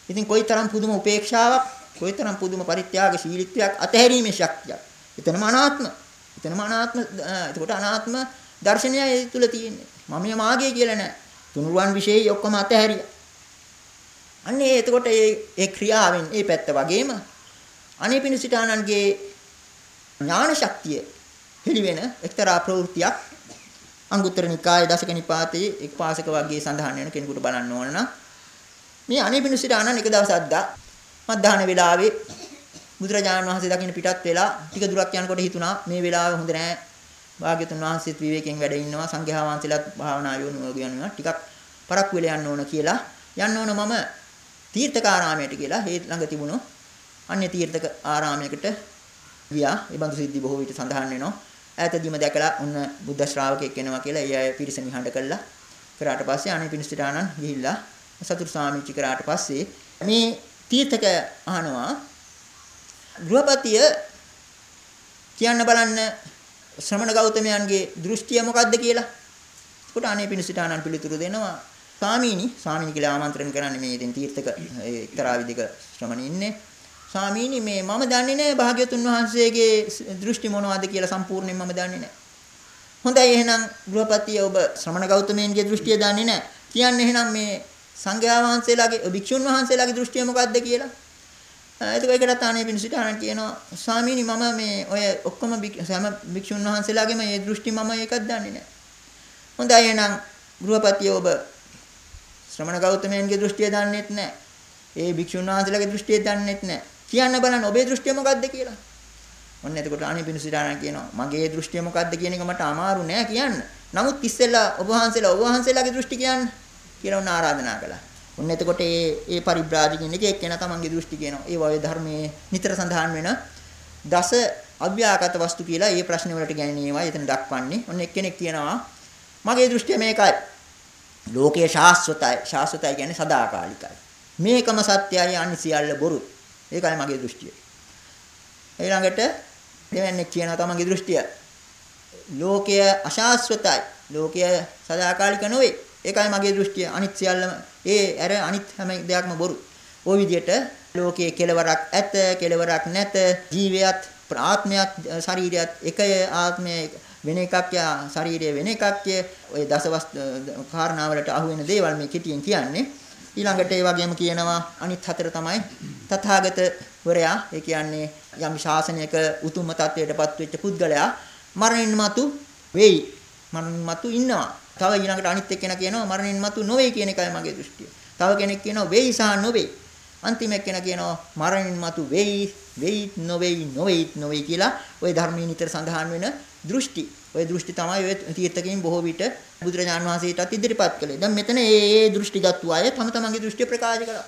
ඉතින් කොයිතරම් පුදුම උපේක්ෂාවක්, කොයිතරම් පුදුම පරිත්‍යාග ශීලීත්වයක් අතහැරීමේ ශක්තියක්. එතනම අනාත්ම. එතනම අනාත්ම එතකොට අනාත්ම දර්ශනය ඒ තුල තියෙන්නේ. මම මාගේ කියලා නෑ. තුනුරුවන් විශේෂයි ඔක්කොම අතහැරියා. අන්නේ එතකොට ඒ ඒ ක්‍රියාවෙන් ඒ පැත්ත වගේම අනේ පිණිසිතානන්ගේ ඥාන ශක්තිය පිළිවෙන එක්තරා ප්‍රවෘත්තියක් අංගුත්තර නිකායේ දසක නිපාතයේ එක් පාසක වර්ගයේ සඳහන් වෙන කෙනෙකුට බලන්න ඕන නම් මේ අනේ පිණිසිතානන් එක දවසක් දා මධ්‍යහන වෙලාවේ බුදුරජාණන් වහන්සේ දකින්න පිටත් වෙලා ටික දුරක් යනකොට හිතුණා මේ වෙලාව හොඳ නෑ. භාග්‍යතුන් වහන්සේත් විවේකයෙන් වැඩ ඉන්නවා. සංඝයා වහන්සේලාත් භාවනා යොමුව යනවා ටිකක් පරක් වෙලා යන්න ඕන කියලා. යන්න ඕන මම තීර්ථකාරාමයට කියලා හේ ළඟ තිබුණු අන්‍ය තීර්ථක ආරාමයකට ගියා. ඒ බඳු සිද්ධි බොහෝ විට සඳහන් වෙනවා. ඈතදීම දැකලා ඔන්න බුද්ධ ශ්‍රාවකෙක් එනවා කියලා ඒ අය පිරිස නිහඬ කළා කරාට පස්සේ අනේ පිණිස්ටානන් ගිහිල්ලා සතුරු සාමිච්චි කරාට පස්සේ මේ තීර්ථක අහනවා ගෘහපතිය කියන්න බලන්න ශ්‍රමණ ගෞතමයන්ගේ දෘෂ්ටිය මොකද්ද කියලා. ඒකට අනේ පිණිසිතානන් පිළිතුරු දෙනවා. ස්වාමීනි ස්වාමීනි කියලා ආමන්ත්‍රණ කරන්නේ මේ ඉතින් තීර්ථක එක්තරා විදිහක ශ්‍රමණ ඉන්නේ. ස්වාමීනි මේ මම දන්නේ නැහැ භාග්‍යතුන් වහන්සේගේ දෘෂ්ටි මොනවද කියලා සම්පූර්ණයෙන් මම දන්නේ නැහැ. හොඳයි එහෙනම් ගෘහපතිය ඔබ ශ්‍රමණ ගෞතමයන්ගේ දෘෂ්ටිය දන්නේ නැහැ. කියන්නේ එහෙනම් මේ සංඝයා වහන්සේලාගේ භික්ෂුන් වහන්සේලාගේ දෘෂ්ටිය මොකද්ද කියලා? එතකොට ඒකට තානේ පිණිසිට අනන් කියනවා ස්වාමීනි මම මේ ඔය ඔක්කොම සෑම භික්ෂුන් වහන්සේලාගේම මේ දෘෂ්ටි මම ඒකක් දන්නේ නැහැ. හොඳයි එහෙනම් ගෘහපතිය ඔබ ශ්‍රමණ ගෞතමයන්ගේ දෘෂ්ටිය දන්නේත් නැහැ. ඒ භික්ෂුන් වහන්සේලාගේ දෘෂ්ටිය දන්නේත් නැහැ. කියන්න බලන්න ඔබේ දෘෂ්ටිය මොකද්ද කියලා. ඔන්න එතකොට අනේ පිණිසිට අනන් කියනවා මගේ දෘෂ්ටිය මොකද්ද කියන එක මට අමාරු නෑ කියන්න. නමුත් ඉස්සෙල්ලා ඔබ වහන්සේලා ඔබ වහන්සේලාගේ දෘෂ්ටි කියන්න කියලා උන් ආරාධනා කළා. ඔන්න එතකොට ඒ ඒ පරිබ්‍රාජකින් එක එක්කෙනා තමන්ගේ දෘෂ්ටි කියනවා. ඒ වගේ ධර්මයේ නිතර සඳහන් වෙන දස අභ්‍යාගත වස්තු කියලා ඒ ප්‍රශ්න වලට ගැනීමයි එතන දක්වන්නේ. ඔන්න එක්කෙනෙක් කියනවා මගේ දෘෂ්ටිය මේකයි. ලෝකයේ ශාස්වතයි. ශාස්වතයි කියන්නේ සදාකාලිකයි. මේකම සත්‍යයි අනිත් සියල්ල බොරු. ඒකයි මගේ දෘෂ්ටිය. ඊළඟට දෙවන්නේ කියනවා තමන්ගේ දෘෂ්ටිය. ලෝකය අශාස්වතයි. ලෝකය සදාකාලික නොවේ. ඒකයි මගේ දෘෂ්ටිය. අනිත් සියල්ලම ඒ අර අනිත් හැම දෙයක්ම බොරු. ওই විදිහට ලෝකයේ කෙලවරක් ඇත, කෙලවරක් නැත. ජීවයත්, ආත්මයක්, ශරීරයත් එකය ආත්මය වෙන එකක් යා ශරීරය වෙන එකක් ඔය දසවස් කාරණාවලට අහු වෙන දේවල් මේ කෙටියෙන් කියන්නේ. ඊළඟට ඒ වගේම කියනවා අනිත් හතර තමයි තථාගත වරයා ඒ කියන්නේ යම් ශාසනයක උතුම්ම තත්වයටපත් වෙච්ච පුද්ගලයා මරණින් මතු වෙයි. මරණින් මතු ඉන්නවා. තව ඊළඟට අනිත් එක්කෙනා කියනවා මරණින් මතු නොවේ කියන එකයි මගේ දෘෂ්ටිය. තව කෙනෙක් කියනවා වෙයි සහ නොවේ. අන්තිම එක්කෙනා කියනවා මරණින් මතු වෙයි, වෙයි නොවේයි, නොවේයි නොවේ කියලා ওই ධර්මයේ නිතර සඳහන් වෙන දෘෂ්ටි. ওই දෘෂ්ටි තමයි ඔය තීර්ථකයන් බොහෝ විට බුදුරජාණන් වහන්සේටත් ඉදිරිපත් කළේ. දැන් මෙතන ඒ ඒ දෘෂ්ටිගත්තු අය තම තමන්ගේ දෘෂ්ටිය ප්‍රකාශ කළා.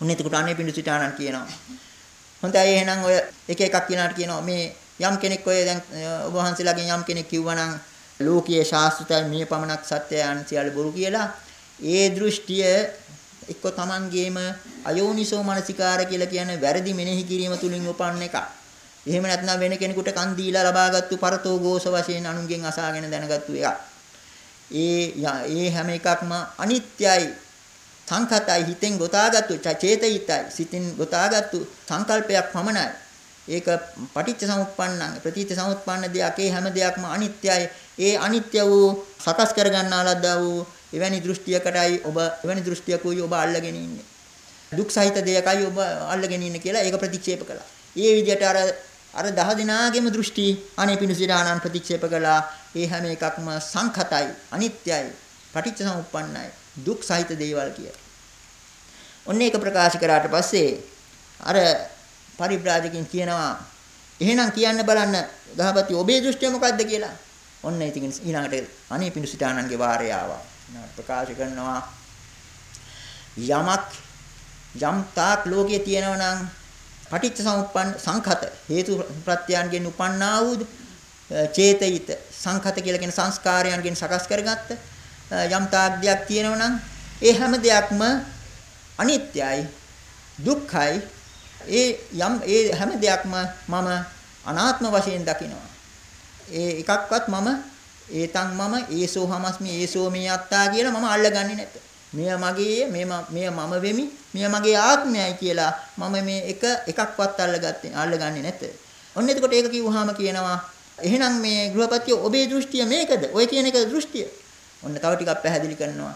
උන් එතකොට අනේ පිඬු සිතානන් කියනවා. හොඳයි එහෙනම් ඔය එක එකක් කියනාට කියනවා මේ යම් කෙනෙක් ඔය දැන් ඔබ වහන්සේලාගෙන් යම් කෙනෙක් කිව්වනම් ලෝකීය ශාස්ත්‍රය මේ පමණක් සත්‍යයන් සියල්ල බොරු කියලා ඒ දෘෂ්ටිය එක්ක Tamangeema අයෝනිසෝ මනසිකාර කියලා කියන වැරදි මෙනෙහි කිරීම තුලින් උපන්න එකක්. එහෙම නැත්නම් වෙන කෙනෙකුට කන් දීලා ලබාගත්තු පරතෝ ഘോഷ වශයෙන් අනුන්ගෙන් අසාගෙන දැනගත්තු එකක්. ඒ ඒ හැම එකක්ම අනිත්‍යයි සංකතයි හිතෙන් ගොතාගත්තු චේතිතයි සිතින් ගොතාගත්තු සංකල්පයක් පමණයි. ඒක පටිච්ච සමුප්පන්නං ප්‍රතිච්ච සමුප්පන්න දෙයක් ඒ හැම දෙයක්ම අනිත්‍යයි. ඒ අනිත්‍ය වූ සකස් කර ගන්නාලද්දා වූ එවැනි දෘෂ්ටියකටයි ඔබ එවැනි දෘෂ්ටියකුයි ඔබ අල්ලගෙන ඉන්නේ. දුක් සහිත දෙයකයි ඔබ අල්ලගෙන ඉන්නේ කියලා ඒක ප්‍රතික්ෂේප කළා. ඒ විදිහට අර අර දහ දිනාගෙම දෘෂ්ටි අනේ පිණුසිරාණන් ප්‍රතික්ෂේප කළා. ඒ හැම එකක්ම සංඛතයි, අනිත්‍යයි, පටිච්ච සමුප්පන්නයි, දුක් සහිත දේවල් කියලා. ඔන්න ඒක ප්‍රකාශ කරාට පස්සේ අර පරිබ්‍රාජකින් කියනවා එහෙනම් කියන්න බලන්න ගහපති ඔබේ දෘෂ්ටිය මොකද්ද කියලා. ඔන්න ඉතින් ඊළඟට අනේ පිඬු සිතානන්ගේ වාරය ආවා. ප්‍රකාශ කරනවා යමක් යම් තාක් ලෝකයේ තියෙනවා නම් පටිච්ච සමුප්පන්න සංඛත හේතු ප්‍රත්‍යයන්ගෙන් උපන්නා වූ චේතිත සංඛත කියලා කියන සංස්කාරයන්ගෙන් සකස් කරගත්ත යම් තාක් දෙයක් තියෙනවා නම් ඒ හැම දෙයක්ම අනිත්‍යයි දුක්ඛයි. ඒ යම් ඒ හැම දෙයක්ම මම අනාත්ම වශයෙන් දකිනවා. ඒ එකක්වත් මම ඒතන් මම ඒසෝ හමස්මි ඒසෝ මේ අත්තා කියලා මම අල්ලගන්නේ නැත. මෙය මගේ මෙය මෙය මම වෙමි මෙය මගේ ආත්මයයි කියලා මම මේ එක එකක්වත් අල්ලගත්තේ අල්ලගන්නේ නැත. ඔන්න එතකොට ඒක කිව්වහම කියනවා එහෙනම් මේ ගෘහපතිය ඔබේ දෘෂ්ටිය මේකද? ඔය කියන එක දෘෂ්ටිය. ඔන්න තව ටිකක් පැහැදිලි කරනවා.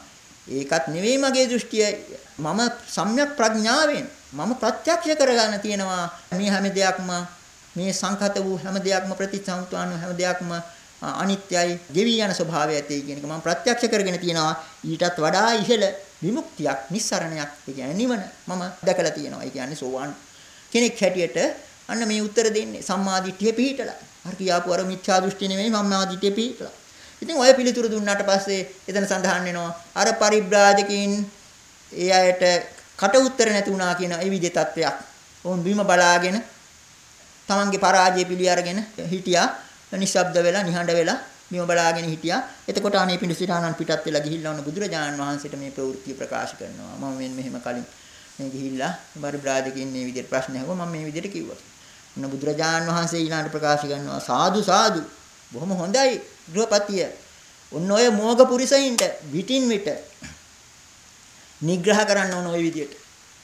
ඒකත් නෙවෙයි මගේ දෘෂ්ටිය. මම සම්‍යක් ප්‍රඥාවෙන් මම ප්‍රත්‍යක්ෂ කරගන්න තියෙනවා මේ හැම දෙයක්ම මේ සංඛත වූ හැම දෙයක්ම ප්‍රතිසංතුාන හැම දෙයක්ම අනිත්‍යයි ගෙවි යන ස්වභාවය ඇතේ කියන එක මම ප්‍රත්‍යක්ෂ කරගෙන තියෙනවා. ඊටත් වඩා ඉහළ විමුක්තියක් නිස්සරණයක් ඒ කියන්නේ නිවන මම දැකලා තියෙනවා. ඒ කියන්නේ සෝවාන් කෙනෙක් හැටියට අන්න මේ උත්තර දෙන්නේ. සම්මාදිට්ඨිය පිහිටලා. අර කියාපු අර මිත්‍යා දෘෂ්ටි නෙමෙයි සම්මාදිට්ඨිය පිහිටලා. ඉතින් ඔය පිළිතුරු දුන්නාට පස්සේ එතන සඳහන් වෙනවා. අර පරිබ්‍රාජකින් ඒ අයට කට උත්තර නැති වුණා කියන ඒ විදිහේ තත්වයක්. ඕන් බිම බලාගෙන තමන්ගේ පරාජය පිළි අරගෙන හිටියා. නිශ්ශබ්ද වෙලා නිහඬ වෙලා බිම බලාගෙන හිටියා. එතකොට අනේ පිඬුසිරාණන් පිටත් වෙලා ගිහිල්ලා වුණ බුදුරජාණන් වහන්සේට මේ ප්‍රවෘත්ති ප්‍රකාශ කරනවා. මම මෙන්න මෙහෙම කලින් මේ ගිහිල්ලා බරි බ්‍රාජකින් මේ විදිහට ප්‍රශ්න අහුවා මම මේ විදිහට කිව්වා. මොන බුදුරජාණන් වහන්සේ ඊළඟට ප්‍රකාශ කරනවා සාදු සාදු. බොහොම හොඳයි ගෘහපතිය. ඔන්න ඔය මෝග පුරිසයින්ට විටින් විට නිග්‍රහ කරන්න ඕන ওই විදිහට.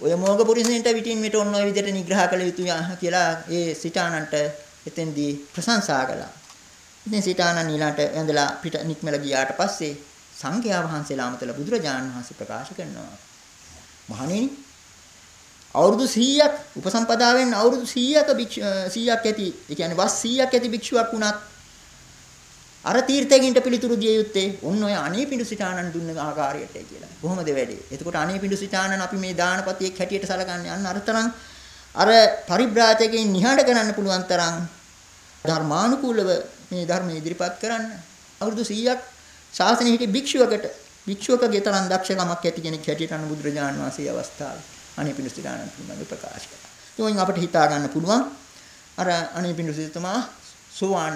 ඔය මෝග පුරිසයින්ට විටින් විට ඔන්න ඔය විදිහට නිග්‍රහ කළ යුතුය කියලා ඒ සිතානන්ට එතෙන්දී ප්‍රශංසා කළා. ඉතින් සීතානන් ඊළාට ඇඳලා පිට නික්මල ගියාට පස්සේ සංඝයා වහන්සේලා අමතල බුදුරජාණන් වහන්සේ ප්‍රකාශ කරනවා. මහණෙනි අවුරුදු 100ක් උපසම්පදාවෙන් අවුරුදු 100ක 100ක් ඇති ඒ කියන්නේ වස් 100ක් ඇති භික්ෂුවක් වුණත් අර තීර්ථයකින්ට පිළිතුරු දිය යුත්තේ ඔන්න ඔය අනේපිඬු සිතානන් දුන්න ආකාරයටයි කියලා. කොහොමද වැඩේ? එතකොට අනේපිඬු සිතානන් අපි මේ දානපතියෙක් හැටියට සලකන්නේ අන්න අර තරම් අර පරිබ්‍රාජකෙන් නිහඬ කරන්න පුළුවන් තරම් ධර්මානුකූලව මේ ධර්ම ඉදිරිපත් කරන්න. අවුරුදු 100ක් ශාසනය හිටි භික්ෂුවකට භික්ෂුවකගේ තරම් දක්ෂකමක් ඇති කෙනෙක් හැටියට අනු බුදුරජාණන් වහන්සේ අවස්ථාවේ අනේ පිණුස්තිදානන් පිළිබඳව ප්‍රකාශ කළා. ඒවෙන් අපිට හිතා ගන්න පුළුවන් අර අනේ පිණුස්තිතුමා සෝවාන්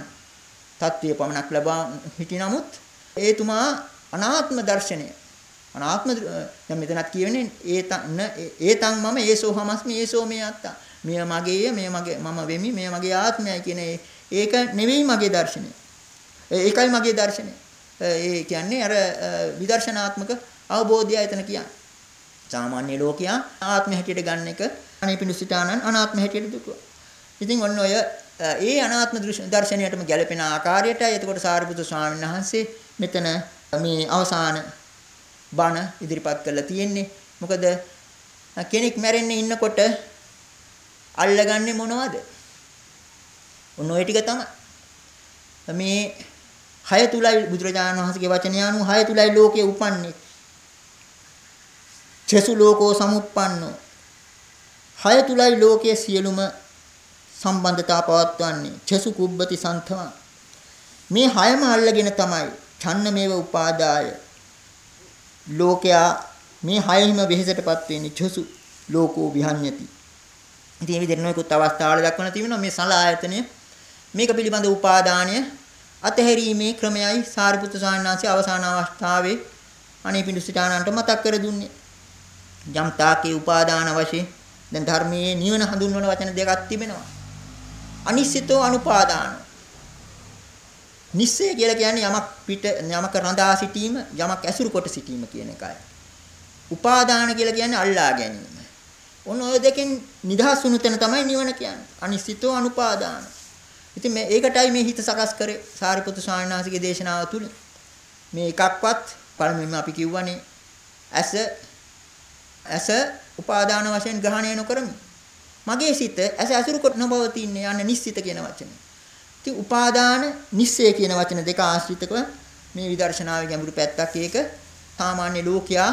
තත්ත්වයේ පමණක් ලබා හිටි නමුත් ඒතුමා අනාත්ම දර්ශනය අනාත්ම දැන් මෙතනත් කියවෙන්නේ ඒතන ඒතන් මම ඒසෝ හමස්මි ඒසෝ මේ අත්තා. මෙය මගේය මෙය මගේ මම වෙමි මෙය මගේ ආත්මයයි කියන ඒක නෙවෙයි මගේ දර්ශනය. ඒකයි මගේ දර්ශනය. ඒ කියන්නේ අර විදර්ශනාත්මක අවබෝධය එතන කියන්නේ. සාමාන්‍ය ලෝකයා ආත්ම හැටියට ගන්න එක අනිපිනුසිතානන් අනාත්ම හැටියට දුටුවා. ඉතින් ඔන්න ඔය ඒ අනාත්ම දර්ශනයටම ගැලපෙන ආකාරයටයි එතකොට සාරිපුත්‍ර ස්වාමීන් වහන්සේ මෙතන මේ අවසාන බණ ඉදිරිපත් කරලා තියෙන්නේ. මොකද කෙනෙක් මැරෙන්න ඉන්නකොට අල්ලගන්නේ මොනවද? ඔන්න ඔය ටික තමයි. මේ හය තුලයි බුදුරජාණන් වහන්සේගේ වචනය අනුව හය තුලයි ලෝකයේ උපන්නේ. චසු ලෝකෝ සමුප්පන්නෝ. හය තුලයි ලෝකයේ සියලුම සම්බන්ධතා පවත්වන්නේ. චසු කුබ්බති සන්තම. මේ හයම අල්ලගෙන තමයි ඡන්න මේව උපාදාය ලෝකයා මේ හයෙහිම වෙහෙසටපත් වෙන්නේ චසු ලෝකෝ විහඤ්ඤති. ඉතින් මේ විදිහට නොයෙකුත් අවස්ථාවල දක්වන තියෙනවා මේ සලායතනය මේක පිළිබඳ උපාදානය අතහැරීමේ ක්‍රමයයි සාරිපුත්‍ර සාන්නාංශයේ අවසාන අවස්ථාවේ අනේපිඬු සිතානන්ට මතක් කර දුන්නේ. යම් තාකේ උපාදාන වශයෙන් දැන් ධර්මයේ නිවන හඳුන්වන වචන දෙකක් තිබෙනවා. අනිශ්චිතෝ අනුපාදාන නිස්සය කියලා කියන්නේ යමක් පිට යමක රඳා සිටීම යමක් ඇසුරු කොට සිටීම කියන එකයි. උපාදාන කියලා කියන්නේ අල්ලා ගැනීම. ඔන්න ඔය දෙකෙන් නිදහස් වුණු තැන තමයි නිවන කියන්නේ. අනිශ්චිතෝ අනුපාදාන. ඉතින් මේ ඒකටයි මේ හිත සකස් කරේ සාරිපුත්තු ස්වාමීන් වහන්සේගේ දේශනාව තුල. මේ එකක්වත් පළමුවෙන්ම අපි කියවනේ ඇස ඇස උපාදාන වශයෙන් ග්‍රහණය නොකරමි. මගේ සිත ඇස අසුරු කොට නොබවතින්නේ යන්න නිශ්චිත කියන වචනේ. ඉතින් උපාදාන නිස්සය කියන වචන දෙක ආශ්‍රිතව මේ විදර්ශනාවේ ගැඹුරු පැත්තක් ඒක සාමාන්‍ය ලෝකයා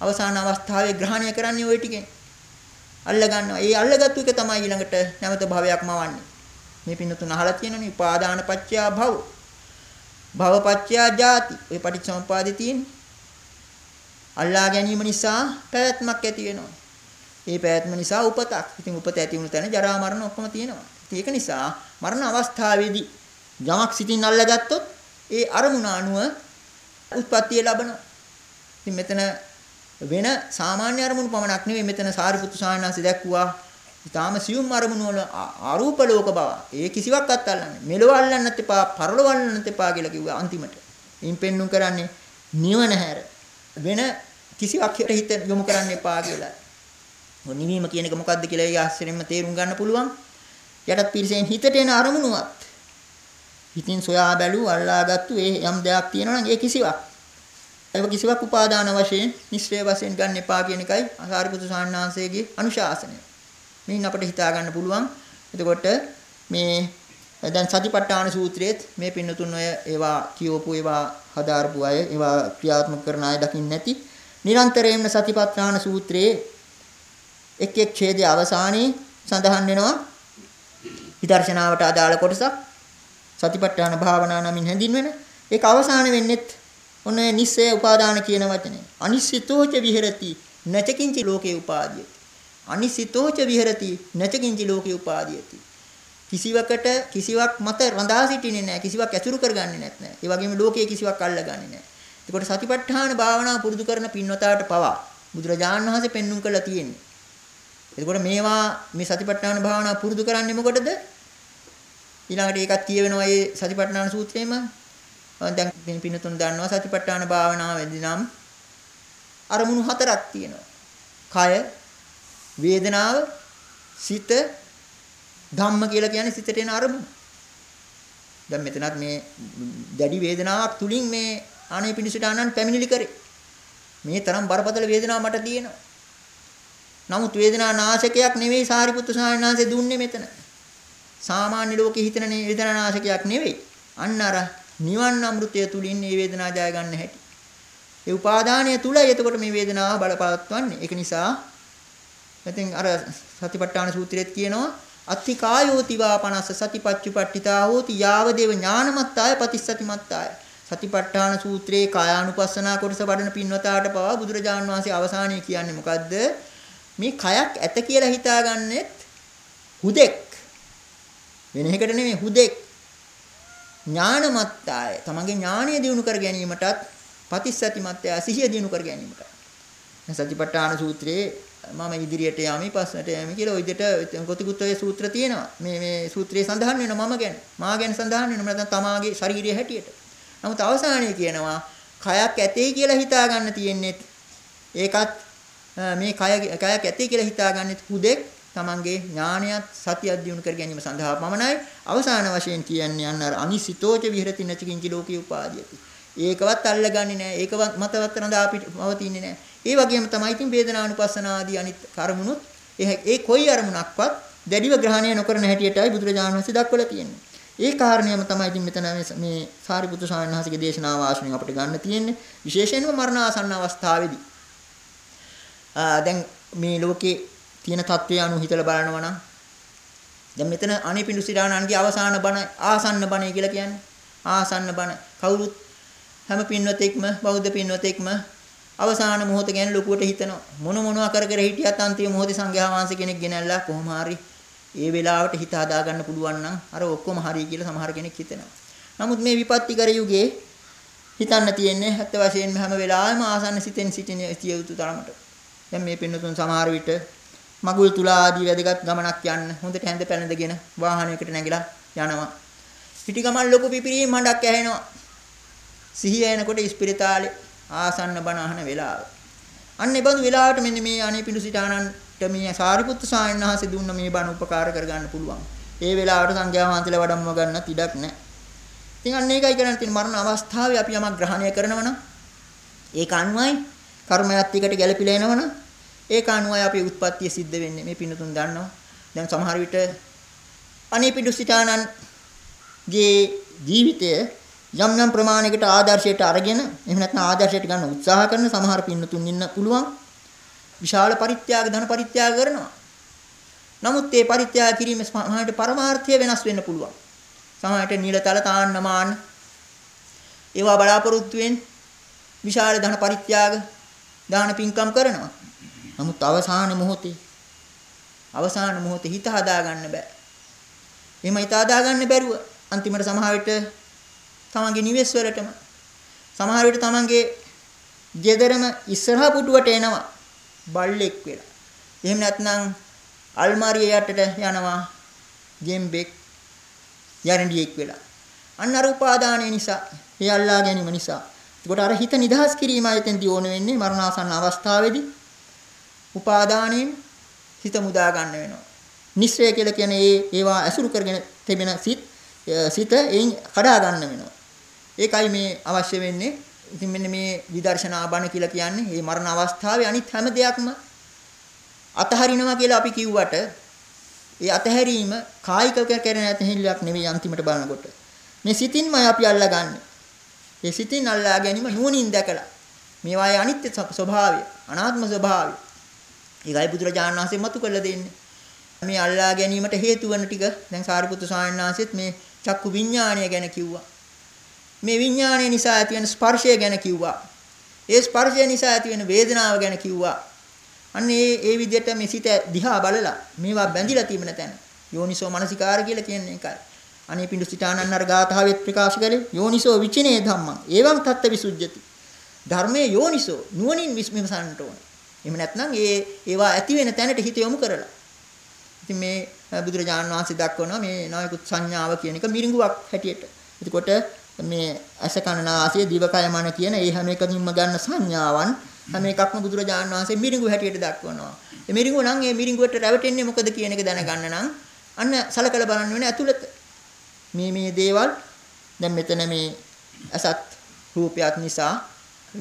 අවසාන අවස්ථාවේ ග්‍රහණය කරන්නේ ওই ටිකෙන් අල්ල ගන්නවා. ඒ අල්ලගත්තු එක තමයි ඊළඟට නැවත භවයක් මවන්නේ. මේ පින්නතුන් අහලා තියෙනනේ උපාදාන පත්‍යා භව. භව පත්‍යා ජාති. ඔය පටිච්චසමුපාදේ තියෙන්නේ. අල්ලා ගැනීම නිසා පැවැත්මක් ඇති වෙනවා. ඒ පැවැත්ම නිසා උපතක්. ඉතින් උපත ඇති වුණු තැන ජරා මරණ ඔක්කොම තියෙනවා. ඉතින් ඒක නිසා මරණ අවස්ථාවේදී යමක් සිතින් අල්ලගත්තොත් ඒ අරමුණ අනුව උත්පත්තිය ලබනවා. ඉතින් මෙතන වෙන සාමාන්‍ය අරමුණු පමණක් නෙවෙයි මෙතන සාරිපුත්තු සාහනහස දැක්ුවා. ඊටාම සියුම් අරමුණු වල අරූප ලෝක බව. ඒ කිසිවක් අත්අල්ලන්නේ. මෙලොව අල්ලන්නත් එපා, පරලොව අල්ලන්නත් එපා කියලා කිව්වා අන්තිමට. ඉන් පෙන්눔 කරන්නේ නිවන හැර වෙන කිසිවක් හිත යොමු කරන්න එපා කියලා. ඔය නිවීම කියන එක මොකක්ද කියලා ඒ ආශ්‍රයෙන්ම තේරුම් ගන්න පුළුවන්. යටත් පිරිසෙන් හිතට එන අරමුණුවත් හිතින් සොයා බැලූ අල්ලාගත්තු ඒ යම් දෙයක් තියෙනවා නම් ඒ කිසිවක් ඒක කිසිවක් උපාදාන වශයෙන් නිශ්චය වශයෙන් ගන්න එපා කියන එකයි ආසාරිපුත්තු සාන්නාංශයේ අනුශාසනය. මේන් අපිට හිතා ගන්න පුළුවන්. එතකොට මේ දැන් සතිපට්ඨාන සූත්‍රයේත් මේ පින්නතුන් ඔය ඒවා කියවපු ඒවා හදාarpු අය ඒවා ක්‍රියාත්මක කරන අය දකින්න නැති නිරන්තරයෙන්ම සතිපට්ඨාන සූත්‍රයේ එක් එක් ඡේදයේ අවසානයේ සඳහන් වෙනවා විදර්ශනාවට අදාළ කොටසක් සතිපට්ඨාන භාවනා නමින් හැඳින්වෙන ඒක අවසාන වෙන්නෙත් ඔන්න නිස්සය උපාදාන කියන වචනේ. අනිසිතෝච විහෙරති නචකින්චි ලෝකේ උපාදීයති. අනිසිතෝච විහෙරති නචකින්චි ලෝකේ උපාදීයති. කිසිවකට කිසිවක් මත රඳා සිටින්නේ නැහැ. කිසිවක් ඇසුරු කරගන්නේ නැත්නම් ඒ වගේම ලෝකයේ කිසිවක් අල්ලගන්නේ නැහැ. එතකොට සතිපට්ඨාන භාවනාව පුරුදු කරන පින්වතාට පවා බුදුරජාණන් වහන්සේ පෙන්눔 කළා තියෙන්නේ. එතකොට මේවා මේ සතිපට්ඨාන භාවනාව පුරුදු කරන්නේ මොකටද? ඊළඟට ඒකත් කියවෙනවා මේ සතිපට්ඨාන සූත්‍රයේම. දැන් පින්නතුන් දන්නවා සතිපට්ඨාන භාවනාවේදී නම් අරමුණු හතරක් තියෙනවා. කය, වේදනාව, සිත, ධම්ම කියලා කියන්නේ සිතට එන අරමුණ. දැන් මෙතනත් මේ දැඩි වේදනාවක් තුලින් මේ ආනේ පිණිසට ආනන් පැමිණිලි කරේ. මේ තරම් බරපතල වේදනාවක් මට තියෙනවා. නමුත් වේදනා නාශකයක් නෙවෙයි සාරිපුත්තු සාමණේරයන්සේ දුන්නේ මෙතන. සාමාන්‍ය ලෝකේ හිතන වේදනා නාශකයක් නෙවෙයි. අන්න අර නිවන් අමෘතය තුලින් මේ වේදනා ජය ගන්න හැටි. ඒ උපාදානය තුලයි එතකොට මේ වේදනාව බලපවත්වන්නේ. ඒක නිසා ඉතින් අර සතිපට්ඨාන සූත්‍රයේත් කියනවා අත්ති කායෝතිවා පනස්ස සතිපච්චුපට්ඨිතා හෝති යාවදේව ඥානමත්තාය පතිස්සතිමත්තාය සතිපට්ඨාන සූත්‍රයේ කායානුපස්සනා කොටස වඩන පින්වතාට පවා බුදුරජාණන් වහන්සේ අවසානයේ කියන්නේ මොකද්ද මේ කයක් ඇත කියලා හිතාගන්නෙත් හුදෙක් වෙන එකකට නෙමෙයි හුදෙක්. ඥානමත්තාය. තමන්ගේ ඥානය දිනු කර ගැනීමටත් පතිස්සතිමත්ය සිහිය දිනු කර ගැනීමට සතිපට්ඨාන සූත්‍රයේ මම ඉදිරියට යමි පස්සට යමි කියලා ওই විදිහට කොතිකුත් ඔය සූත්‍ර තියෙනවා. මේ මේ සූත්‍රයේ සඳහන් වෙනවා මම ගැන. මා ගැන සඳහන් වෙනවා. නැත්නම් තමාගේ ශාරීරිය හැටියට. නමුත් අවසානයේ කියනවා කයක් ඇතේ කියලා හිතා ගන්න තියෙන්නේ ඒකත් මේ කය කයක් ඇති කියලා හිතාගන්නෙත් හුදෙක් තමන්ගේ ඥානයත් සතියක් දියුණු කර ගැනීම සඳහා පමණයි. අවසාන වශයෙන් කියන්නේ අන්න අර අනිසිතෝච විහෙරති නැචකින්ච ලෝකේ උපාදීයති. ඒකවත් අල්ලගන්නේ නැහැ ඒකවත් මතවත් රඳා අපිට පවතින්නේ නැහැ ඒ වගේම තමයි ඉතින් වේදනානුපස්සන ආදී අනිත් කර්මුණුත් ඒ කොයි අරමුණක්වත් දැඩිව ග්‍රහණය නොකරන හැටියටයි බුදුරජාණන් වහන්සේ දක්වලා තියෙන්නේ. ඒ කාරණයම තමයි ඉතින් මෙතන මේ සාරිපුත්‍ර ස්වාමීන් වහන්සේගේ දේශනාව ආශ්‍රයෙන් අපිට ගන්න තියෙන්නේ. විශේෂයෙන්ම මරණාසන්න අවස්ථාවේදී. දැන් මේ ලෝකේ තියෙන தත්ත්වය අනුව හිතලා බලනවා නම් දැන් මෙතන අනිපිඬු සිරාණන්ගේ අවසාන බණ ආසන්න බණයි කියලා කියන්නේ. ආසන්න බණ. කවුරුත් හැම පින්වතෙක්ම බෞද්ධ පින්වතෙක්ම අවසාන මොහොත ගැන ලොකුවට හිතනවා. මොන මොනවා කර කර හිටියත් අන්තිම මොහොතේ සංඝයා වහන්සේ කෙනෙක් ගෙනල්ලා කොහොම හරි ඒ වෙලාවට හිත හදා ගන්න පුළුවන් නම් අර ඔක්කොම හරි කියලා සමහර කෙනෙක් හිතනවා. නමුත් මේ විපත්තිකර යුගයේ හිතන්න තියෙන්නේ හැත්ත වශයෙන්ම හැම වෙලාවෙම ආසන්න සිතෙන් සිටින යුතු තරමට. දැන් මේ පින්නතුන් සමහර විට මගුල් තුලා ආදී වැදගත් ගමනක් යන්න හොඳට හැඳ පැනඳගෙන වාහනයකට නැගිලා යනවා. පිටි ගමන් ලොකු පිපිරීම් හඬක් ඇහෙනවා. සිහිය එනකොට ඉස්පිරිතාලේ ආසන්න බණ අහන වෙලාව. අන්න ඒ බඳු වෙලාවට මෙන්න මේ අනේ පිඬු සිතානන්ට මේ සාරිපුත්තු සායනහසේ දුන්න මේ බණ උපකාර කරගන්න පුළුවන්. ඒ වෙලාවට සංඝයා වහන්සේලා වඩම්ම ගන්න ඉඩක් නැහැ. ඉතින් අන්න ඒකයි කරන්න තියෙන මරණ අවස්ථාවේ අපි යමක් ග්‍රහණය කරනවා නම් ඒක අනුවයි කර්මයක් එකට ගැළපීලා එනවනම් ඒක අනුවයි අපි උත්පත්තිය සිද්ධ වෙන්නේ. මේ පින්නතුන් දන්නවා. දැන් සමහර විට අනේපිඩු සිතානන්ගේ ජීවිතය යම් යම් ප්‍රමාණයකට ආදර්ශයට අරගෙන එහෙම නැත්නම් ආදර්ශයට ගන්න උත්සාහ කරන සමහර පින්නතුන් ඉන්න පුළුවන්. විශාල පරිත්‍යාග ධන පරිත්‍යාග කරනවා. නමුත් මේ පරිත්‍යාග කිරීම සමහරට පරමාර්ථය වෙනස් වෙන්න පුළුවන්. සමහරට නිලතල තාන්න මාන ඒවා බලාපොරොත්තු වෙන විශාල ධන පරිත්‍යාග දාන පින්කම් කරනවා. නමුත් අවසාන මොහොතේ අවසාන මොහොතේ හිත හදාගන්න බෑ. එහෙම හිත හදාගන්න බැරුව අන්තිමට සමහර විට තමන්ගේ නිවෙස් වලටම සමහර විට තමන්ගේ ගෙදරම ඉස්සරහා පුටුවට එනවා බල්ලෙක් වෙලා. එහෙම නැත්නම් අල්මාරිය යටට යනවා ගෙම්බෙක් යරණියෙක් වෙලා. අන්න අර උපාදානය නිසා, ඒ අල්ලා ගැනීම නිසා. ඒකට අර හිත නිදහස් කිරීමයි එතෙන්දී ඕන වෙන්නේ මරණාසන්න අවස්ථාවේදී. උපාදානයෙන් හිත මුදා ගන්න වෙනවා. නිස්සය කියලා කියන්නේ ඒ ඒවා ඇසුරු කරගෙන තිබෙන සිත් සිත එයින් කඩා ගන්න වෙනවා. ඒකයි මේ අවශ්‍ය වෙන්නේ. ඉතින් මෙන්න මේ විදර්ශනා බණ කියලා කියන්නේ මේ මරණ අවස්ථාවේ අනිත් හැම දෙයක්ම අතහරිනවා කියලා අපි කිව්වට ඒ අතහැරීම කායික කරන ඇතහිල්ලක් නෙවෙයි අන්තිමට බලනකොට. මේ සිතින්මයි අපි අල්ලගන්නේ. ඒ සිතින් අල්ලා ගැනීම නුවණින් දැකලා මේවායේ අනිත්‍ය ස්වභාවය, අනාත්ම ස්වභාවය. ඒකයි බුදුරජාණන් වහන්සේ මතු කරලා දෙන්නේ. මේ අල්ලා ගැනීමට හේතු වන ටික දැන් සාරිපුත්තු ස්වාමීන් වහන්සේත් මේ චක්කු විඥාණය ගැන කිව්වා. මේ විඥාණය නිසා ඇතිවන ස්පර්ශය ගැන කිව්වා. ඒ ස්පර්ශය නිසා ඇතිවන වේදනාව ගැන කිව්වා. අන්න ඒ ඒ විදිහට මේ සිත දිහා බලලා මේවා බැඳිලා තිබෙන තැන යෝනිසෝ මනසිකාර කියලා කියන්නේ ඒකයි. අනේ පිඬු සිතානන් අර ගාථාවෙත් ප්‍රකාශ කළේ යෝනිසෝ විචිනේ ධම්මං. එවං තත්ත විසුද්ධති. ධර්මයේ යෝනිසෝ නුවණින් විශ්මසන්නට ඕන. එහෙම නැත්නම් ඒ ඒවා ඇති වෙන තැනට හිත යොමු කරලා. ඉතින් මේ බුදුරජාණන් වහන්සේ දක්වනවා මේ නායකුත් සංඥාව කියන එක මිරිඟුවක් හැටියට. එතකොට මේ අස කන නාසය දිවකය මන කියන ඒ හැම එකකින්ම ගන්න සංඥාවන් හැම එකක්ම බුදුරජාණන් වහන්සේ මිරිඟු හැටියට දක්වනවා. ඒ මිරිඟුව නම් ඒ මිරිඟුවට රැවටෙන්නේ මොකද කියන එක දැනගන්න නම් අන්න සලකලා බලන්න වෙන ඇතුළත මේ මේ දේවල් දැන් මෙතන මේ අසත් රූපයක් නිසා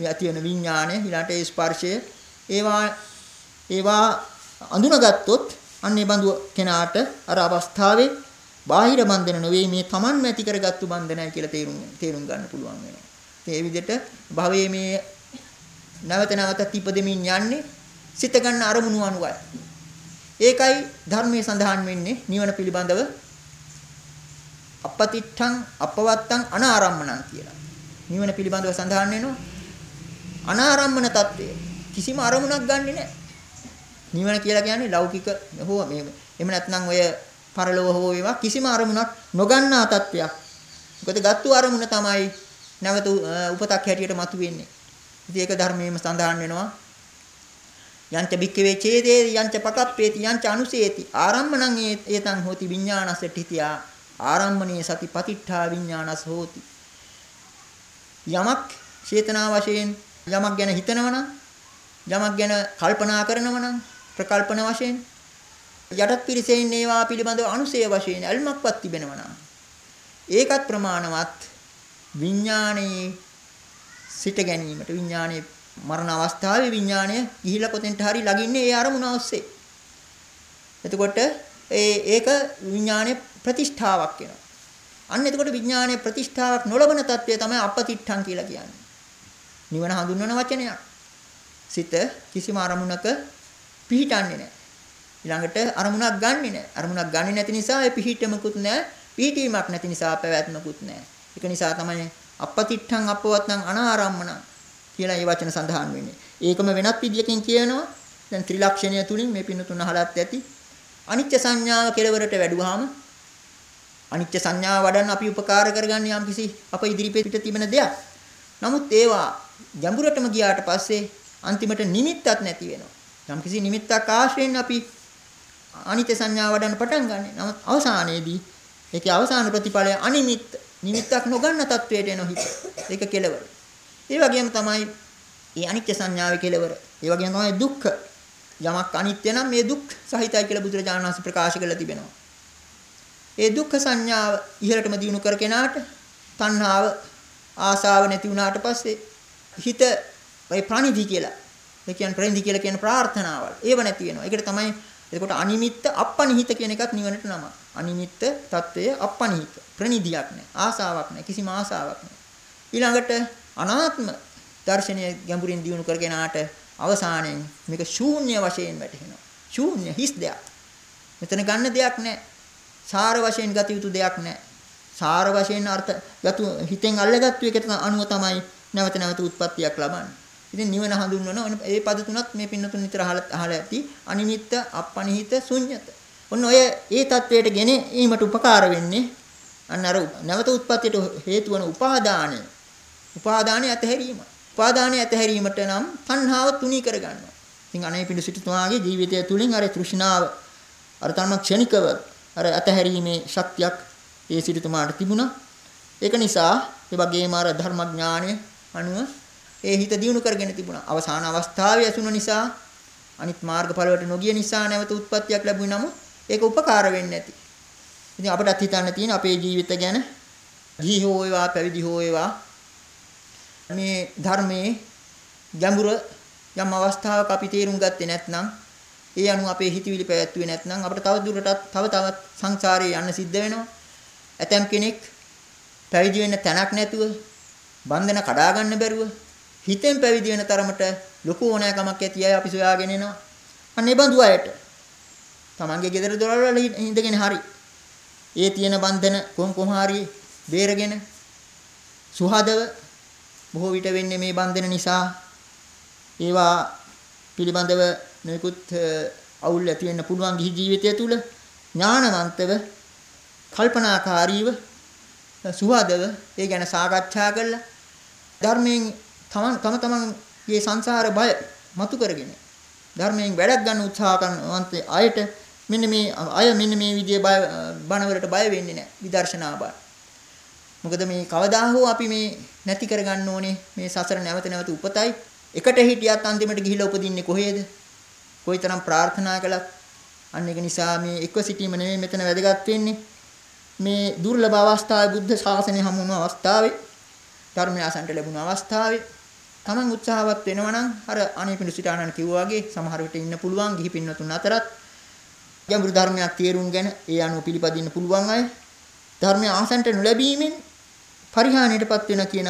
ඇති වෙන විඥාණය ඊළාට ඒ ස්පර්ශය ඒවා ඒවා අඳුනගත්තොත් අන්නේ බඳු කෙනාට අර අවස්ථාවේ බාහිර බන්ධන නෙවෙයි මේ Taman ඇති කරගත්තු බන්ධනයි කියලා තේරුම් තේරුම් ගන්න පුළුවන් වෙනවා. ඒ විදිහට භවයේ මේ නැවත නැවතත් ඉපදෙමින් යන්නේ සිත ගන්න අරමුණු අනුවයි. ඒකයි ධර්මයේ සඳහන් වෙන්නේ නිවන පිළිබඳව අපතිත්තං අපවත්තං අනාරම්මණං කියලා. නිවන පිළිබඳව සඳහන් වෙනවා අනාරම්මන తත්වය. කිසිම අරමුණක් ගන්නෙ නැහැ. නිවන කියලා කියන්නේ ලෞකික හෝ මේ එහෙම නැත්නම් ඔය පරලොව හෝ වේවා කිසිම අරමුණක් නොගන්නා තත්වයක්. මොකද ගත්තු අරමුණ තමයි නැවත උපතක් හැටියට මතුවෙන්නේ. ඉතින් ඒක ධර්මයේම සඳහන් වෙනවා. යංච බික්කවේ චේදේ යංච පකප්පේති යංච අනුසේති ආරම්මණං ඒතං හෝති විඥානස්ස තිතියා ආරම්මණේ සති පතිට්ඨා විඥානස් හෝති යමක් චේතනා වශයෙන් යමක් ගැන හිතනවනම් යමක් ගැන කල්පනා කරනවනම් ප්‍රකල්පන වශයෙන් යටත් පිරිසෙන් ඒවා පිළිබඳව අනුසය වශයෙන් අල්මක්වත් තිබෙනවනම් ඒකත් ප්‍රමාණවත් විඥානයේ සිට ගැනීමට විඥානයේ මරණ අවස්ථාවේ විඥානය ගිහිලා කොතෙන්ට හරි ළඟින්නේ ඒ අරමුණ ඔස්සේ. එතකොට ඒ ඒක විඥානයේ ප්‍රතිෂ්ඨාවක් වෙනවා. අන්න එතකොට විඥානයේ ප්‍රතිෂ්ඨාවක් නොලබන తත්වය තමයි අපතිට්ඨං කියලා කියන්නේ. නිවන හඳුන්වන වචනයක්. සිත කිසිම අරමුණක පිහිටන්නේ නැහැ. ඊළඟට අරමුණක් ගන්නෙ නැහැ. අරමුණක් ගන්නෙ නැති නිසා ඒ පිහිටමකුත් නැහැ. පිහිටීමක් නැති නිසා පැවැත්මකුත් නැහැ. ඒක නිසා තමයි අපතිට්ඨං අපවත්නම් අනාරම්මන කියලා මේ වචන සඳහන් වෙන්නේ. ඒකම වෙනත් විදියකින් කියනවා. දැන් ත්‍රිලක්ෂණය තුලින් මේ පින්න තුන හලත් ඇති. අනිත්‍ය සංඥාව කෙලවරට වැඩුවාම අනිත්‍ය සංඥාව වඩන්න අපි උපකාර කරගන්නේ යම්කිසි අප ඉදිරිපිට තිබෙන දෙයක්. නමුත් ඒවා ගැඹුරටම ගියාට පස්සේ අන්තිමට නිමිත්තක් නැති වෙනවා. යම්කිසි නිමිත්තක් ආශ්‍රයෙන් අපි අනිත්‍ය සංඥාව වඩන්න පටන් ගන්නෙ. නමුත් අවසානයේදී ඒකේ අවසාන ප්‍රතිඵලය අනිමිත්ත නිමිත්තක් නොගන්න තත්වයට එන හිත. ඒක කෙලවර. ඒ වගේම තමයි මේ අනිත්‍ය සංඥාවේ කෙලවර. ඒ වගේම තමයි දුක්ඛ. යමක් අනිත්‍ය නම් මේ දුක් සහිතයි කියලා බුදුරජාණන් වහන්සේ ප්‍රකාශ කරලා තිබෙනවා. ඒ දුක්ඛ සංඥාව ඉහළටම දිනු කර කෙනාට තණ්හාව ආසාව නැති වුණාට පස්සේ හිත ඒ ප්‍රණිදි කියලා. ඒ කියන්නේ ප්‍රණිදි කියලා කියන ප්‍රාර්ථනාවල්. ඒව නැති වෙනවා. ඒකට තමයි එතකොට අනිමිත්ත අපනිහිත කියන එකත් නිවනට නම. අනිමිත්ත తත්වය අපනිහිත. ප්‍රණිදියක් නැහැ. ආසාවක් නැහැ. කිසිම ආසාවක් නැහැ. ඊළඟට අනාත්ම දර්ශනය ගැඹුරින් දියුණු කරගෙන ආට අවසානයේ මේක ශූන්‍ය වශයෙන් වැටහෙනවා. ශූන්‍ය හිස් දෙයක්. මෙතන ගන්න දෙයක් නැහැ. සාර වශයෙන් ගත යුතු දෙයක් නැහැ. සාර වශයෙන් අර්ථ ගතු හිතෙන් අල්ලගත්තු එකට අනුව තමයි නැවත නැවත උත්පත්තියක් ලබන්නේ. ඉතින් නිවන හඳුන්වන ඒ පද තුනත් මේ පින්නතුන් නිතර අහලා අහලා ඇති. අනිමිත්ත, අපනිහිත, ශුන්්‍යත. ඔන්න ඔය ඒ தത്വයට ගෙන ඊමට උපකාර වෙන්නේ අන්න අර නැවත උත්පත්තියට හේතු වන උපාදානය. උපාදානය ඇතහැරීම. උපාදානය ඇතහැරීමට නම් තණ්හාව තුනී කරගන්නවා. ඉතින් අනේ පිඬු සිටුතුමාගේ ජීවිතය තුළින් අර තෘෂ්ණාව අර තම ක්ෂණිකව අර ඇතහැරීමේ ශක්තියක් ඒ සිටුතුමාට තිබුණා. ඒක නිසා ඒ වගේම අර ධර්මඥානය අනුව ඒ හිත දියුණු කරගෙන තිබුණා. අවසාන අවස්ථාවේ ඇසුන නිසා අනිත් මාර්ගඵලවලට නොගිය නිසා නැවත උත්පත්තියක් ලැබුණේ නමුත් ඒක උපකාර වෙන්නේ නැති. ඉතින් අපිටත් හිතන්න තියෙන අපේ ජීවිත ගැන ගිහි හෝ වේවා පැවිදි හෝ වේවා මේ ධර්මයේ ගැඹුර යම් අවස්ථාවක අපි තේරුම් ගත්තේ නැත්නම් ඒ අනුව අපේ හිතවිලි පැවැත්වුවේ නැත්නම් අපිට තව දුරටත් තව තවත් සංසාරේ යන්න සිද්ධ වෙනවා. ඇතම් කෙනෙක් පැවිදි වෙන්න තැනක් නැතුව බන්ධන කඩා ගන්න බැරුව හිතෙන් පැවිදි වෙන තරමට ලොකු ඕනෑකමක් ඇති අය අපි සොයාගෙන එනවා. අන්න ඒ බඳු අයට තමන්ගේ ගෙදර දොරවල් ඉඳගෙන හරි ඒ තියෙන බන්ධන කොම් කොම හරි බේරගෙන සුහදව බොහෝ විට වෙන්නේ මේ බන්ධන නිසා ඒවා පිළිබඳව නිකුත් අවුල් ඇති වෙන්න පුළුවන් ගිහි ජීවිතය තුළ ඥානවන්තව කල්පනාකාරීව සුහදව ඒ ගැන සාකච්ඡා කරලා ධර්මයෙන් තම තම තමන්ගේ සංසාර බය මතු කරගෙන ධර්මයෙන් වැඩක් ගන්න උත්සාහ කරනවන්ත අයට මෙන්න මේ අය මෙන්න මේ විදිහේ බය බණවලට බය වෙන්නේ නැහැ විදර්ශනා බය. මොකද මේ කවදා හෝ අපි මේ නැති කරගන්න ඕනේ මේ සසර නැවත නැවත උපතයි. එකට හිටියත් අන්තිමට ගිහිලා උපදින්නේ කොහේද? කොයිතරම් ප්‍රාර්ථනා කළත් අන්න ඒක නිසා මේ එක්ව සිටීම නෙමෙයි මෙතන වැදගත් වෙන්නේ. මේ දුර්ලභ අවස්ථාවේ බුද්ධ ශාසනය හමු වුණු අවස්ථාවේ ධර්මය අසන්ට ලැබුණු අවස්ථාවේ Taman උත්සාහවත් වෙනවා නම් අර අනේපිඬු සිතානන් කිව්වා වගේ සමහර විට ඉන්න පුළුවන් ගිහි පින්නතුන් අතරත් ගැඹුරු ධර්මයක් තේරුම්ගෙන ඒ අනුව පිළිපදින්න පුළුවන් අය ධර්මය ආසන්ට නොලැබීමෙන් පරිහානියටපත් වෙන කියන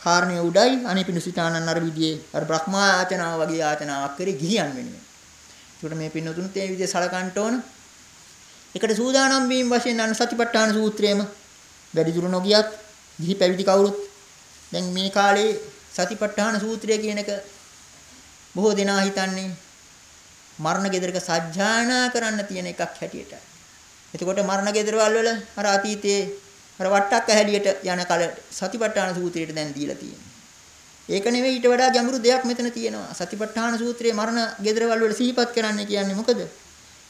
කාරණේ උඩයි අනේපිඬු සිතානන් අර විදිහේ අර බ්‍රහ්මාචනාව වගේ ආචනාවක් කරේ ගිහියන් වෙනුවෙන්. ඒකට මේ පින්නතුන් තේ විදිහේ සලකන්න ඕන. එකට සූදානම් වීම වශයෙන් අන සතිපට්ඨාන සූත්‍රයේම වැඩි දුර නොගියත් ගිහි පැවිදි කවුරුත් දැන් මේ කාලේ සතිපට්ඨාන සූත්‍රය කියන එක බොහෝ දෙනා හිතන්නේ මරණ ගෙදරක සජ්ජායනා කරන්න තියෙන එකක් හැටියට. එතකොට මරණ ගෙදරවල වල අර අතීතයේ අර වට්ටක්ක හැලියට යන කල සතිපට්ඨාන සූත්‍රයට දැන් දීලා තියෙනවා. ඒක නෙවෙයි ඊට වඩා ගැඹුරු දෙයක් මෙතන තියෙනවා. සතිපට්ඨාන සූත්‍රයේ මරණ ගෙදරවල වල සිහිපත් කරන්න කියන්නේ මොකද?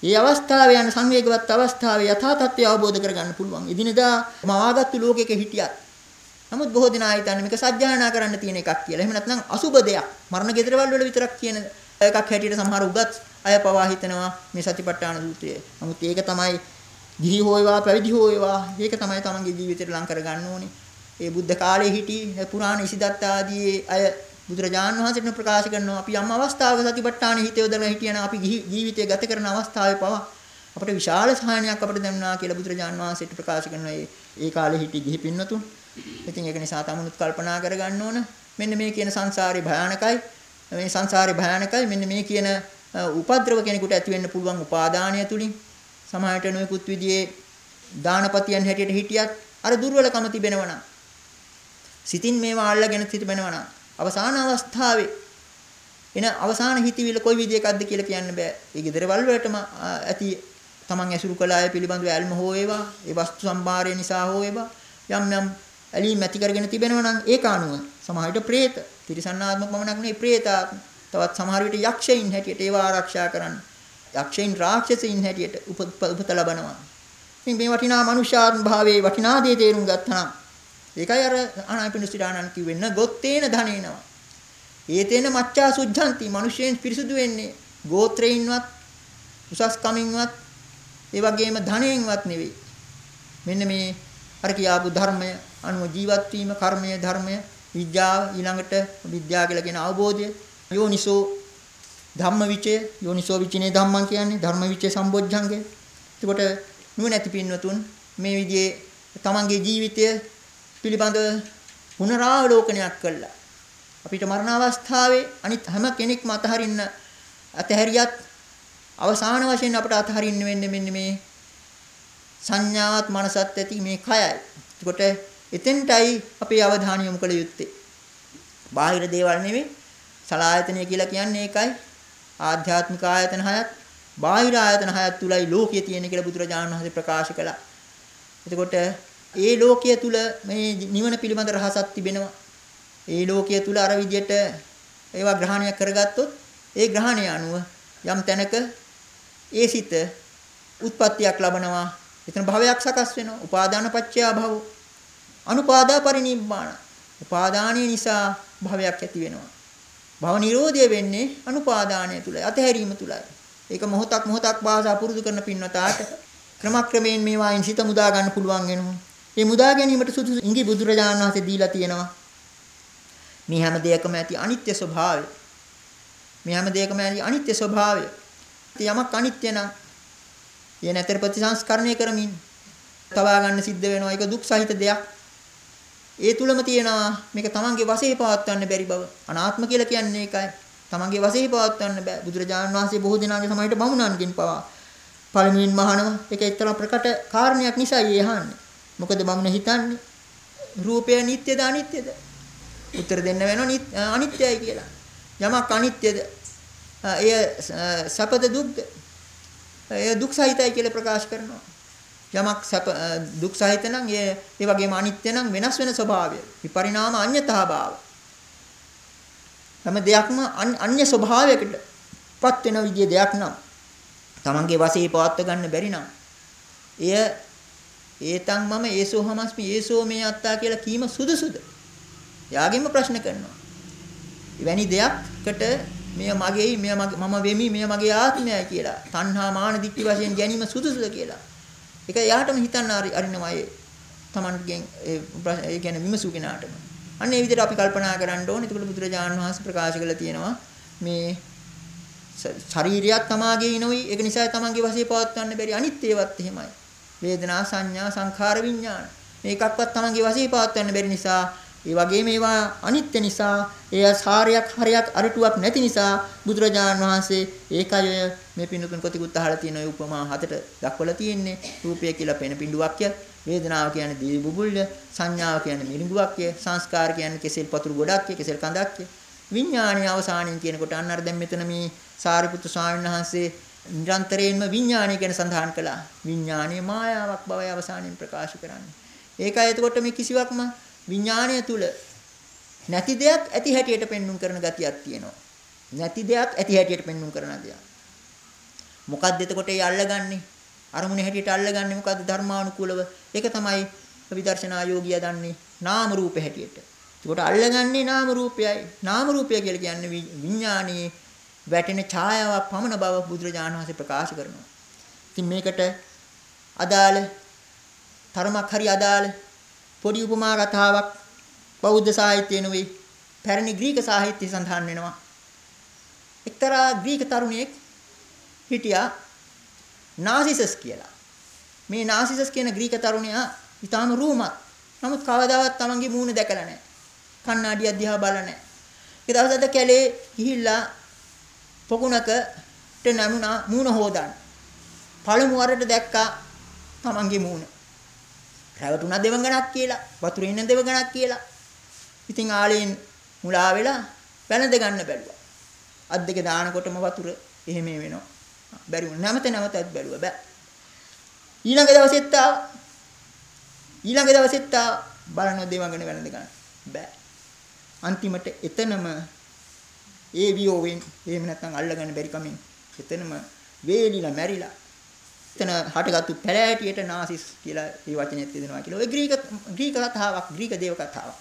මේ අවස්ථාවේ යන සංවේගවත් අවස්ථාවේ යථා තත්ත්වය අවබෝධ කරගන්න පුළුවන්. එදිනදා මවාගත්තු ලෝකයක හිටියත් නමුත් බොහෝ දෙනා හිතන්නේ මේක සත්‍යයනා කරන්න තියෙන එකක් කියලා. එහෙම නැත්නම් අසුබ දෙයක්. මරණ ගෙදරවල වල විතරක් කියන එකක් හැටියට සමහර උගත් අය පවා හිතනවා මේ සතිපට්ඨාන සූත්‍රය. නමුත් ඒක තමයි ගිහි හොයවා පැවිදි හොයවා ඒක තමයි තමන්ගේ ජීවිතේට ලං කරගන්න ඕනේ. ඒ බුද්ධ කාලේ හිටි පුරාණ ඉසිදත්ත ආදී අය බුදුරජාණන් වහන්සේට ප්‍රකාශ කරනවා අපි යම් අවස්ථාවක සතිපට්ඨාන හිත යොදලා හිටියන අපි ජීවිතය ගත කරන අවස්ථාවේ පවා අපිට විශාල සහායනයක් අපිට දැනුණා කියලා බුදුරජාණන් වහන්සේට ප්‍රකාශ කරනවා ඒ කාලේ හිටි ගිහි පින්නතුන්. ඉතින් ඒක නිසා තමනුත් කල්පනා කරගන්න ඕන. මෙන්න මේ කියන සංසාරේ භයානකයි. මේ සංසාරේ භයානකයි. මෙන්න මේ කියන උපද්‍රව කෙනෙකුට ඇති වෙන්න පුළුවන් උපාදානය තුලින් සමාහයට නොයෙකුත් විදිහේ දානපතියන් හැටියට හිටියත් අර දුර්වලකම තිබෙනවා නම් සිතින් මේවා අල්ලගෙන තිබෙනවා නම් අවසාන අවස්ථාවේ එන අවසාන හිතවිල්ල කොයි විදිහකක්ද කියලා කියන්න බෑ. ඒ ගෙදරවල වලටම ඇති තමන් ඇසුරු කළ අය පිළිබඳව ඇල්ම හෝ වේවා, ඒ වස්තු සම්භාරය නිසා හෝ වේවා යම් යම් ඇලීම් ඇති කරගෙන තිබෙනවා නම් ඒක අනුව සමහර විට പ്രേත තිරිසන්නාත්ම පමණක් නෙවෙයි പ്രേතාත්ම තවත් සමහර විට යක්ෂයින් හැටියට ඒවා ආරක්ෂා කරන්න. යක්ෂයින් රාක්ෂසයින් හැටියට උපත ලබනවා. ඉතින් මේ වටිනා මනුෂ්‍යාත්ම භාවයේ වටිනා දේ තේරුම් ගත්තා නම් ඒකයි අර අනායපිනුස්තිඩානන් කිව්වෙන්න ගොත්තේන ධනේනවා. ඒතේන මච්ඡා සුද්ධන්ති. මිනිසෙන් පිරිසුදු වෙන්නේ ගෝත්‍රයින්වත් උසස් කමින්වත් ඒ වගේම ධනෙන්වත් නෙවෙයි. මෙන්න මේ අර කියාපු ධර්මය අනුව ජීවත් වීම කර්මය ධර්මය විද්‍යාව ඊළඟට විද්‍යාව කියලා කියන අවබෝධය යෝනිසෝ ධම්මවිචය යෝනිසෝ විචිනේ ධම්මං කියන්නේ ධර්මවිචය සම්බොජ්ජංගය. එතකොට නුවණැති පින්වතුන් මේ විදිහේ තමන්ගේ ජීවිතය පිළිබඳ පුනරාවලෝකනයක් කළා. අපිට මරණ අවස්ථාවේ අනිත් හැම කෙනෙක්ම අතහරින්න අතහැරියත් අවසාන වශයෙන් අපට අතහරින්න වෙන්නේ මෙන්න මේ සංඥාවත් මනසත් ඇති මේ කයයි. එතකොට එතෙන්ටයි අපේ අවධානය යොමු කළ යුත්තේ. බාහිර දේවල් නෙවෙයි සලායතනය කියලා කියන්නේ ඒකයි. ආධ්‍යාත්මික ආයතන හයත් බාහිර ආයතන හයත් තුලයි ලෝකයේ තියෙන කියලා බුදුරජාණන් වහන්සේ ප්‍රකාශ කළා. එතකොට ඒ ලෝකයේ තුල මේ නිවන පිළිබඳ රහසක් තිබෙනවා. ඒ ලෝකයේ තුල අර විදියට ඒවා ග්‍රහණය කරගත්තොත් ඒ ග්‍රහණය අනුව යම් තැනක ඒ සිත උත්පත්තියක් ලබනවා. එතන භවයක් සකස් වෙනවා. උපාදාන පත්‍ය භව. අනුපාදා පරිනිබ්බාන. උපාදානීය නිසා භවයක් ඇති වෙනවා. භව නිරෝධය වෙන්නේ අනුපාදානය තුලයි. අතහැරීම තුලයි. ඒක මොහොතක් මොහොතක් භාෂා පුරුදු කරන පින්වතාට ක්‍රමක්‍රමයෙන් මේවායින් සිත මුදා ගන්න පුළුවන් වෙනවා. මේ මුදා ගැනීමට සුදුසු ඉඟි බුදුරජාණන් වහන්සේ දීලා තියෙනවා. මේ හැම දෙයකම ඇති අනිත්‍ය ස්වභාවය. මේ හැම දෙයකම ඇති අනිත්‍ය ස්වභාවය. යමක් අනිත්‍ය නම් ඒ නැතර ප්‍රතිසංස්කරණය කරමින් තබා ගන්න සිද්ධ වෙනවා. ඒක දුක් සහිත දෙයක්. ඒ තුලම තියෙනවා මේක තමන්ගේ වශයෙන් පවත්වන්න බැරි බව. අනාත්ම කියලා කියන්නේ ඒකයි. තමන්ගේ වශයෙන් පවත්වන්න බෑ. බුදුරජාණන් වහන්සේ බොහෝ දිනාගේ සමහරට බමුණන්ගෙන් පවා පළමුවෙන්ම අහනවා. ඒක එක්තරා ප්‍රකට කාරණයක් නිසායි අහන්නේ. මොකද බමුණ හිතන්නේ රූපය නිට්ටයද අනිත්‍යද? උත්තර දෙන්න වෙනවා අනිත්‍යයි කියලා. යමක් අනිත්‍යද? එය සැපද දුක්ද? එය දුක් සහිතයි කියලා ප්‍රකාශ කරනවා. යමක් සැප දුක් සහිත නම් ඒ ඒ වගේම අනිත්‍ය නම් වෙනස් වෙන ස්වභාවය. විපරිණාම අඤ්‍යතා භාව. හැම දෙයක්ම අන්‍ය ස්වභාවයකට පත් වෙන විදිය දෙයක් නම් තමන්ගේ වශයෙන් පවත්ව ගන්න බැරි නම් එය ඒතන් මම ඒසෝ හමස්මි ඒසෝ මේ අත්තා කියලා කීම සුදුසුද? යාගෙම ප්‍රශ්න කරනවා. එවැනි දෙයක්කට මෙය මගේයි මෙය මම වෙමි මෙය මගේ ආත්මයයි කියලා තණ්හා මාන දික්ටි වශයෙන් ගැනීම සුදුසුද කියලා. ඒක යාටම හිතන්න අරිනවා ඒ තමන්ගෙන් ඒ කියන්නේ විමසු කෙනාටම. අන්න ඒ විදිහට අපි කල්පනා කරන්න ඕනේ. ඒකට බුදුරජාණන් වහන්සේ ප්‍රකාශ කළා තියෙනවා මේ ශරීරයක් තමාගේ ඉනොයි ඒක නිසා තමන්ගේ වශයෙන් පවත්වන්න බැරි අනිත් ඒවත් එහෙමයි. වේදනා සංඥා සංඛාර විඥාන මේකක්වත් තමන්ගේ වශයෙන් පවත්වන්න බැරි නිසා ඒ වගේම ඒවා අනිත්‍ය නිසා එය සාරයක් හරයක් අරටුවක් නැති නිසා බුදුරජාණන් වහන්සේ ඒකය මේ පින්නුතුන් කොටිකුත් අහලා තියෙන ඔය උපමා හතට දක්වලා තියෙන්නේ. රූපය කියලා පෙන පිඬුවක්ය වේදනාව කියන්නේ දී බුබුල්ය සංඥාව කියන්නේ මිරිඟුවක්ය සංස්කාර කියන්නේ කෙසෙල් පතුරු ගොඩක්ය කෙසෙල් කඳක්ය. විඥානීය අවසානයෙන් කියනකොට අන්න අර දැන් මෙතන මේ සාරිපුත්තු ස්වාමීන් වහන්සේ නිරන්තරයෙන්ම විඥානය ගැන සඳහන් කළා. විඥානයේ මායාවක් බවයි අවසානයෙන් ප්‍රකාශ කරන්නේ. ඒකයි එතකොට මේ කිසිවක්ම විඥාණය තුල නැති දෙයක් ඇති හැටියට පෙන්눔 කරන ගතියක් තියෙනවා. නැති දෙයක් ඇති හැටියට පෙන්눔 කරන දෙයක්. මොකද්ද එතකොට ඒ අල්ලගන්නේ? අරමුණ හැටියට අල්ලගන්නේ මොකද්ද ධර්මානුකූලව? ඒක තමයි විදර්ශනා යෝගියා දන්නේ නාම රූප හැටියට. ඒකට අල්ලගන්නේ නාම රූපයයි. නාම රූපය කියලා කියන්නේ විඥානයේ වැටෙන ඡායාවක් පමණ බව බුදුරජාණන් වහන්සේ ප්‍රකාශ කරනවා. ඉතින් මේකට අදාළ තරමක් හරි අදාළ පොඩි උපමා කතාවක් බෞද්ධ සාහිත්‍යයේ නෙවෙයි පැරණි ග්‍රීක සාහිත්‍යයේ සඳහන් වෙනවා. එක්තරා ග්‍රීක තරුණයෙක් හිටියා නාසිසස් කියලා. මේ නාසිසස් කියන ග්‍රීක තරුණයා ඊටාම රූමත්. නමුත් කවදාවත් Tamanගේ මූණ දැකලා නැහැ. කණ්ණාඩිය දිහා බලලා නැහැ. ඒ දවසට කැලේ ගිහිල්ලා පොකුණකට නැමුණා මූණ හොදන්න. පළමු වරට දැක්කා Tamanගේ මූණ. රැවටුණා දෙවඟනක් කියලා, වතුරේ ඉන්න දෙවඟනක් කියලා. ඉතින් ආලෙන් මුලා වෙලා වැළඳ ගන්න බැලුවා. අත් දෙක දානකොටම වතුර එහෙම වෙනවා. බැරි වුණා. නැමත නැමතත් බැලුවා බෑ. ඊළඟ දවසෙත් ආවා. ඊළඟ දවසෙත් ආවා. බලන දෙවඟන වැළඳ ගන්න. බෑ. අන්තිමට එතනම ඒ වියෝවෙන් එහෙම නැත්නම් අල්ලගන්න බැරි කමින් එතනම වේලිලා මැරිලා එතන හටගත්තු පැලෑටියට නාසිස් කියලා ඒ වචනයත් දෙනවා කියලා. ඔය ග්‍රීක ග්‍රීක කතාවක්, ග්‍රීක දේව කතාවක්.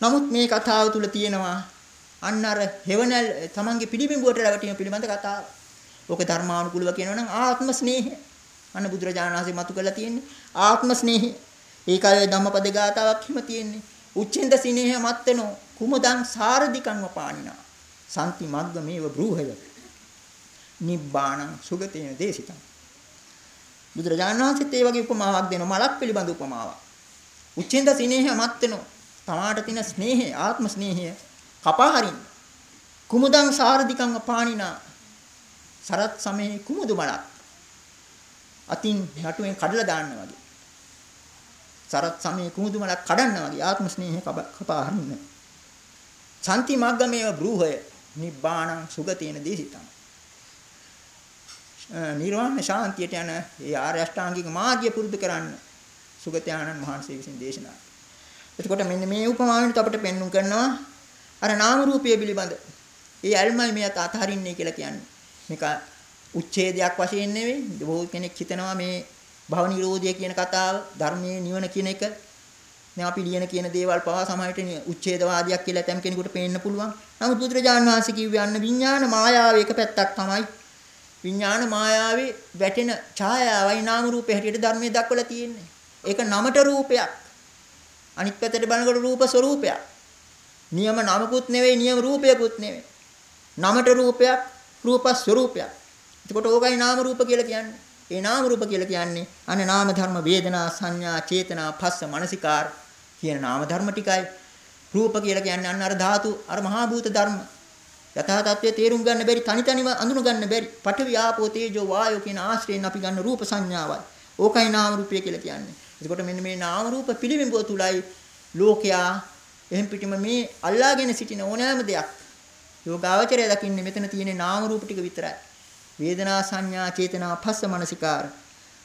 නමුත් මේ කතාව තුල තියෙනවා අන්න අර හෙවණල් තමන්ගේ පිළිබිඹුවට රැවටීම පිළිබඳ කතාව. ඕක ධර්මානුකූලව කියනවා නම් ආත්ම ස්නේහය. අන්න බුදුරජාණන් වහන්සේ මතු කරලා තියෙන්නේ ආත්ම ස්නේහය. ඒකයි ධම්මපද ගාතාවක් හිම තියෙන්නේ. උච්චෙන්ද සිනේහ මත්තනෝ කුමදං සාරධිකං වපාණිනා. සම්ති මග්ග මේව බ්‍රූහය. නිබ්බාණං සුගතේන දේශිතං. බුදුරජාණන් වහන්සේත් ඒ වගේ උපමාවක් දෙනවා මලක් පිළිබඳ උපමාවක්. උච්චෙන්ද සිනේහ මත් වෙනවා. තමාට තියෙන ස්නේහය, ආත්ම ස්නේහය කපා හරින්න. කුමුදං සාරධිකං පාණිනා සරත් සමේ කුමුදු මලක්. අතින් නටුවෙන් කඩලා දාන්න වගේ. සරත් සමේ කුමුදු මලක් කඩන්න වගේ ආත්ම ස්නේහය කපා හරින්න. සම්ති මග්ගමේව බ්‍රූහය නිබ්බාණං සුගතේන දේශිතං නිර්වාණ ශාන්තියට යන ඒ ආර්ය අෂ්ටාංගික මාර්ගය පුරුදු කරන්න සුගතයාණන් වහන්සේ විසින් දේශනා. එතකොට මෙන්න මේ උපමාවෙන් අපිට පෙන්눔 කරනවා අර නාම රූපය පිළිබඳ. ඒ අල්මයි මේ අතහරින්නේ කියලා කියන්නේ. මේක උච්ඡේදයක් වශයෙන් නෙවෙයි. බොහෝ කෙනෙක් හිතනවා මේ භව නිරෝධය කියන කතාව ධර්මයේ නිවන කියන එක දැන් අපි ලියන කියන දේවල් පවා සමහරට උච්ඡේදවාදියක් කියලා තැම් කෙනෙකුට පේන්න පුළුවන්. නමුත් බුදුරජාණන් වහන්සේ කිව්වේ අන්න විඥාන මායාවේ එක පැත්තක් තමයි. විඥාන මායාවේ වැටෙන ඡායාවයි නාම රූපේ හැටියට ධර්මයේ දක්වලා තියෙන්නේ. ඒක නමට රූපයක්. අනිත් පැත්තට බලනකොට රූප ස්වરૂපයක්. නියම නමකුත් නෙවෙයි නියම රූපයකුත් නෙවෙයි. නමට රූපයක් රූප ස්වરૂපයක්. එතකොට ඕකයි නාම රූප කියලා කියන්නේ. ඒ නාම රූප කියලා කියන්නේ අනේ නාම ධර්ම වේදනා සංඥා චේතනා පස්ස මනසිකාර කියන නාම ධර්ම ටිකයි. රූප කියලා කියන්නේ අන්න අර ධාතු අර මහා භූත ධර්ම. යථා තත්ත්වයේ තේරුම් ගන්න බැරි තනි තනිව අඳුන ගන්න බැරි පඨවි ආපෝ තේජෝ වායෝ කියන ආශ්‍රයෙන් අපි ගන්න රූප සංඥාවයි. ඕකයි නාම රූපය කියලා කියන්නේ. එතකොට මෙන්න මේ නාම රූප පිළිබිඹුව තුලයි ලෝකයා එහෙන් පිටිම මේ අල්ලාගෙන සිටින ඕනෑම දෙයක් යෝගාවචරය දකින්නේ මෙතන තියෙන නාම රූප ටික විතරයි. වේදනා සංඥා චේතනා පස්ස මනසිකාර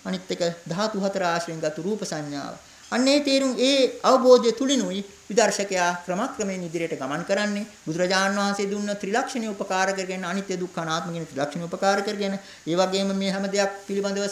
අනිත් එක ධාතු හතර ආශ්‍රයෙන් ගත් රූප සංඥාව. අන්න ඒ තේරුම් ඒ අවබෝධය තුලිනුයි විදර්ශකයා ක්‍රමක්‍රමයෙන් ඉදිරියට ගමන් කරන්නේ. බුදුරජාණන් වහන්සේ දුන්න ත්‍රිලක්ෂණය උපකාර කරගෙන අනිත්‍ය දුක්ඛ අනාත්ම කියන ත්‍රිලක්ෂණය උපකාර කරගෙන ඒ වගේම මේ හැම දෙයක් පිළිබඳව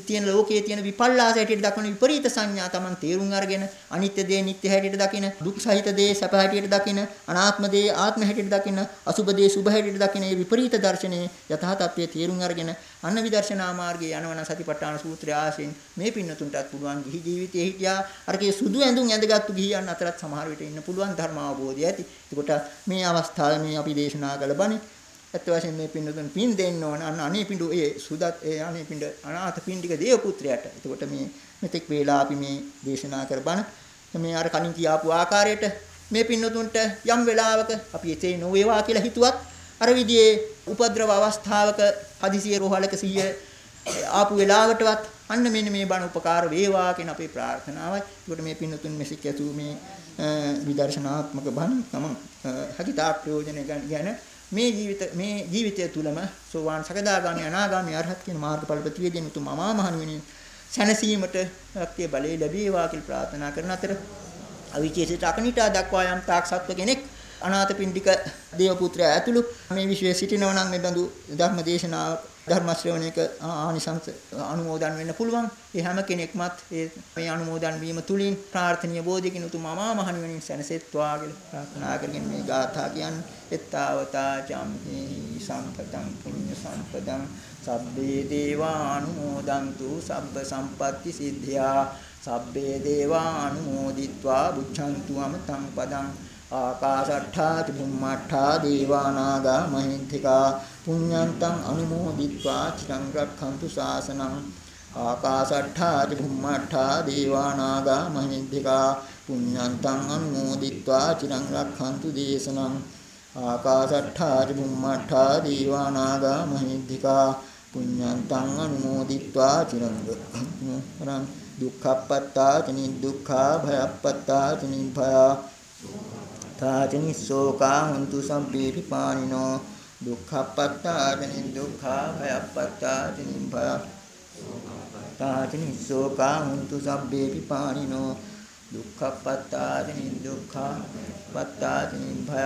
තියෙන ලෝකයේ තියෙන විපල්ලාස හැටියට දක්වන විපරීත සංඥා Taman තේරුම් අරගෙන අනිත්‍ය දේ නිට්ටය හැටියට දකින දුක් සහිත දේ සැප හැටියට දකින අනාත්ම දේ ආත්ම හැටියට දකින අසුබ දේ සුභ හැටියට දකින මේ විපරීත දර්ශනයේ යථා තත්ත්වයේ තේරුම් අරගෙන අන්න විදර්ශනා මාර්ගයේ යනවන සතිපට්ඨාන සූත්‍රය ආශෙන් මේ පින්නතුන්ටත් පුළුවන් ගිහි ජීවිතයේ හිටියා අරකේ සුදු ඇඳුම් ඇඳගත්තු ගිහියන් අතරත් සමහර විට ඉන්න පුළුවන් ධර්ම අවබෝධය ඇති. ඒකට මේ අවස්ථාවේ මේ අපි දේශනා කළ බණේ ඇත්ත වශයෙන්ම මේ පින්දුතුන් පින් දෙන්න ඕන අන්න අනේ පිඬු ඒ සුදත් ඒ අනේ පිඬ අනාථ පින්ඩික දේව පුත්‍රයාට. එතකොට මේ මෙතෙක් වේලා අපි මේ දේශනා කරබන මේ අර කලින් කියාපු ආකාරයට මේ පින්දුතුන්ට යම් වෙලාවක අපි එතේ නොවේවා කියලා හිතුවත් අර විදිහේ උපද්‍රව අවස්ථාවක හදිසියේ රෝහලක සිහිය ආපු වෙලාවටවත් අන්න මෙන්න මේ බණ උපකාර වේවා කියන අපේ ප්‍රාර්ථනාවයි. ඒකට මේ පින්තුන් මෙසික ඇතු මේ විදර්ශනාත්මක බණ තම හැකිතා ප්‍රයෝජන ගැන මේ ජීවිත මේ ජීවිතය තුලම සෝවාන් සකදාගාමි අනාගාමි අරහත් කියන මාර්ගඵල ප්‍රතිවේදීන් උතුම් අමා මහ නිවනින් සැනසීමට ශක්තිය බලය ලැබේවා කියලා ප්‍රාර්ථනා කරන අතර අවිචේසිත අකනිටා දක්වා යම් තාක් සත්ව කෙනෙක් අනාථපිණ්ඩික දේවපුත්‍රයා ඇතුළු මේ විශ්වයේ සිටිනවා නම් මේ බඳු ධර්ම දේශනාවක් ධර්ම ශ්‍රවණයක ආනිසංස අනුමෝදන් වෙන්න පුළුවන්. ඒ හැම කෙනෙක්මත් මේ අනුමෝදන් වීම තුලින් ප්‍රාර්ථනීය බෝධිකින් උතුම් අමා මහ නිවනින් සැනසෙත්වා කියලා ප්‍රාර්ථනා කරගෙන මේ ගාථා කියන්නේ. එත්තාවතා චම්හි සම්පතං පුඤ්ඤ සම්පදං. සබ්බේ දේවානුමෝදන්තු සබ්බ සම්පatti සිද්ධා සබ්බේ දේවානුමෝදිත්වා බුද්ධන්තු අමතං පදං. ආකාශට්ඨා චුම්මට්ඨා දේවානාගා මහින්තිකා. පුඤ්ඤන්තං අනුමෝදිත්වා චිරං රක්ඛන්තු ශාසනං ආකාශට්ඨා චුම්මට්ඨා දේවානාගා මහින්තිකා පුඤ්ඤන්තං අනුමෝදිත්වා චිරං රක්ඛන්තු දේශනං ආකාශට්ඨා චුම්මට්ඨා දේවානාගා මහින්තිකා පුඤ්ඤන්තං අනුමෝදිත්වා චිරං රක්ඛන්තු දුක්ඛප්පත්තා චනි දුක්ඛා භයප්පත්තා චනි භයා තාචනිස්සෝකා හුන්තු සම්පේපි පානිනෝ දුක්ඛප්පත්තාචනි දුක්ඛා භයප්පත්තාචනි භය තාචනිස්සෝකා හුන්තු සම්පේපි පානිනෝ දුක්ඛප්පත්තාචනි දුක්ඛා පත්තාචනි භය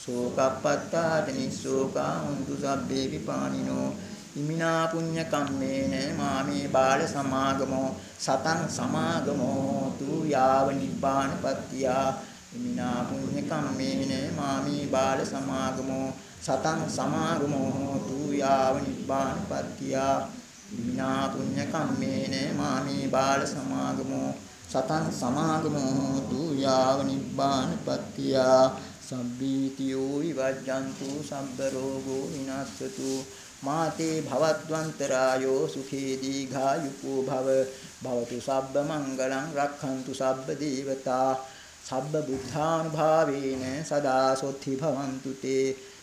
සෝකප්පත්තාචනි සෝකා හුන්තු සම්පේපි පානිනෝ ඉමිනා පුඤ්ඤ කම්මේන මාමේ බාල සමාගමෝ. සතං සමාගමෝ තු යාව නිබ්බානපත්තියා ඉමිනා පුඤ්ඤ කම්මේන මාමී බාල සමාගමෝ. සතං සමාගමෝ හෝතු යාව නිබ්බානපත්තියා ඉමිනා පුඤ්ඤ කම්මේන මාමී බාල සමාගමෝ සතං සමාගමෝ හෝතු යාව නිබ්බානපත්තියා සබ්බීතියෝ විවජ්ජන්තු සබ්බ රෝගෝ විනස්සතු මාතේ භවද්වන්තරායෝ සුඛී දීඝායුකෝ භව භවතු සබ්බ මංගලං රක්ඛන්තු සබ්බ දේවතා සබ්බ බුද්ධානුභාවේන සදා සොත්ති භවන්තු තේ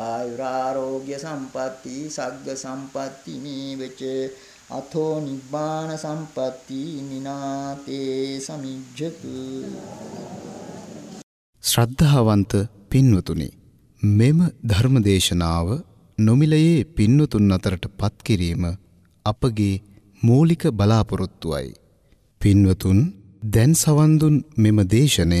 ආයුරාෝග්‍ය සම්පatti සග්ග සම්පatti මේවච අතෝ නිබ්බාන සම්පatti නිනාතේ සමිජ්ජතු ශ්‍රද්ධාවන්ත පින්වතුනි මෙම ධර්මදේශනාව නොමිලයේ පින්වතුන් අතරට පත් කිරීම අපගේ මූලික බලාපොරොත්තුවයි. පින්වතුන් දැන් සවන්දුන් මෙම දේශනය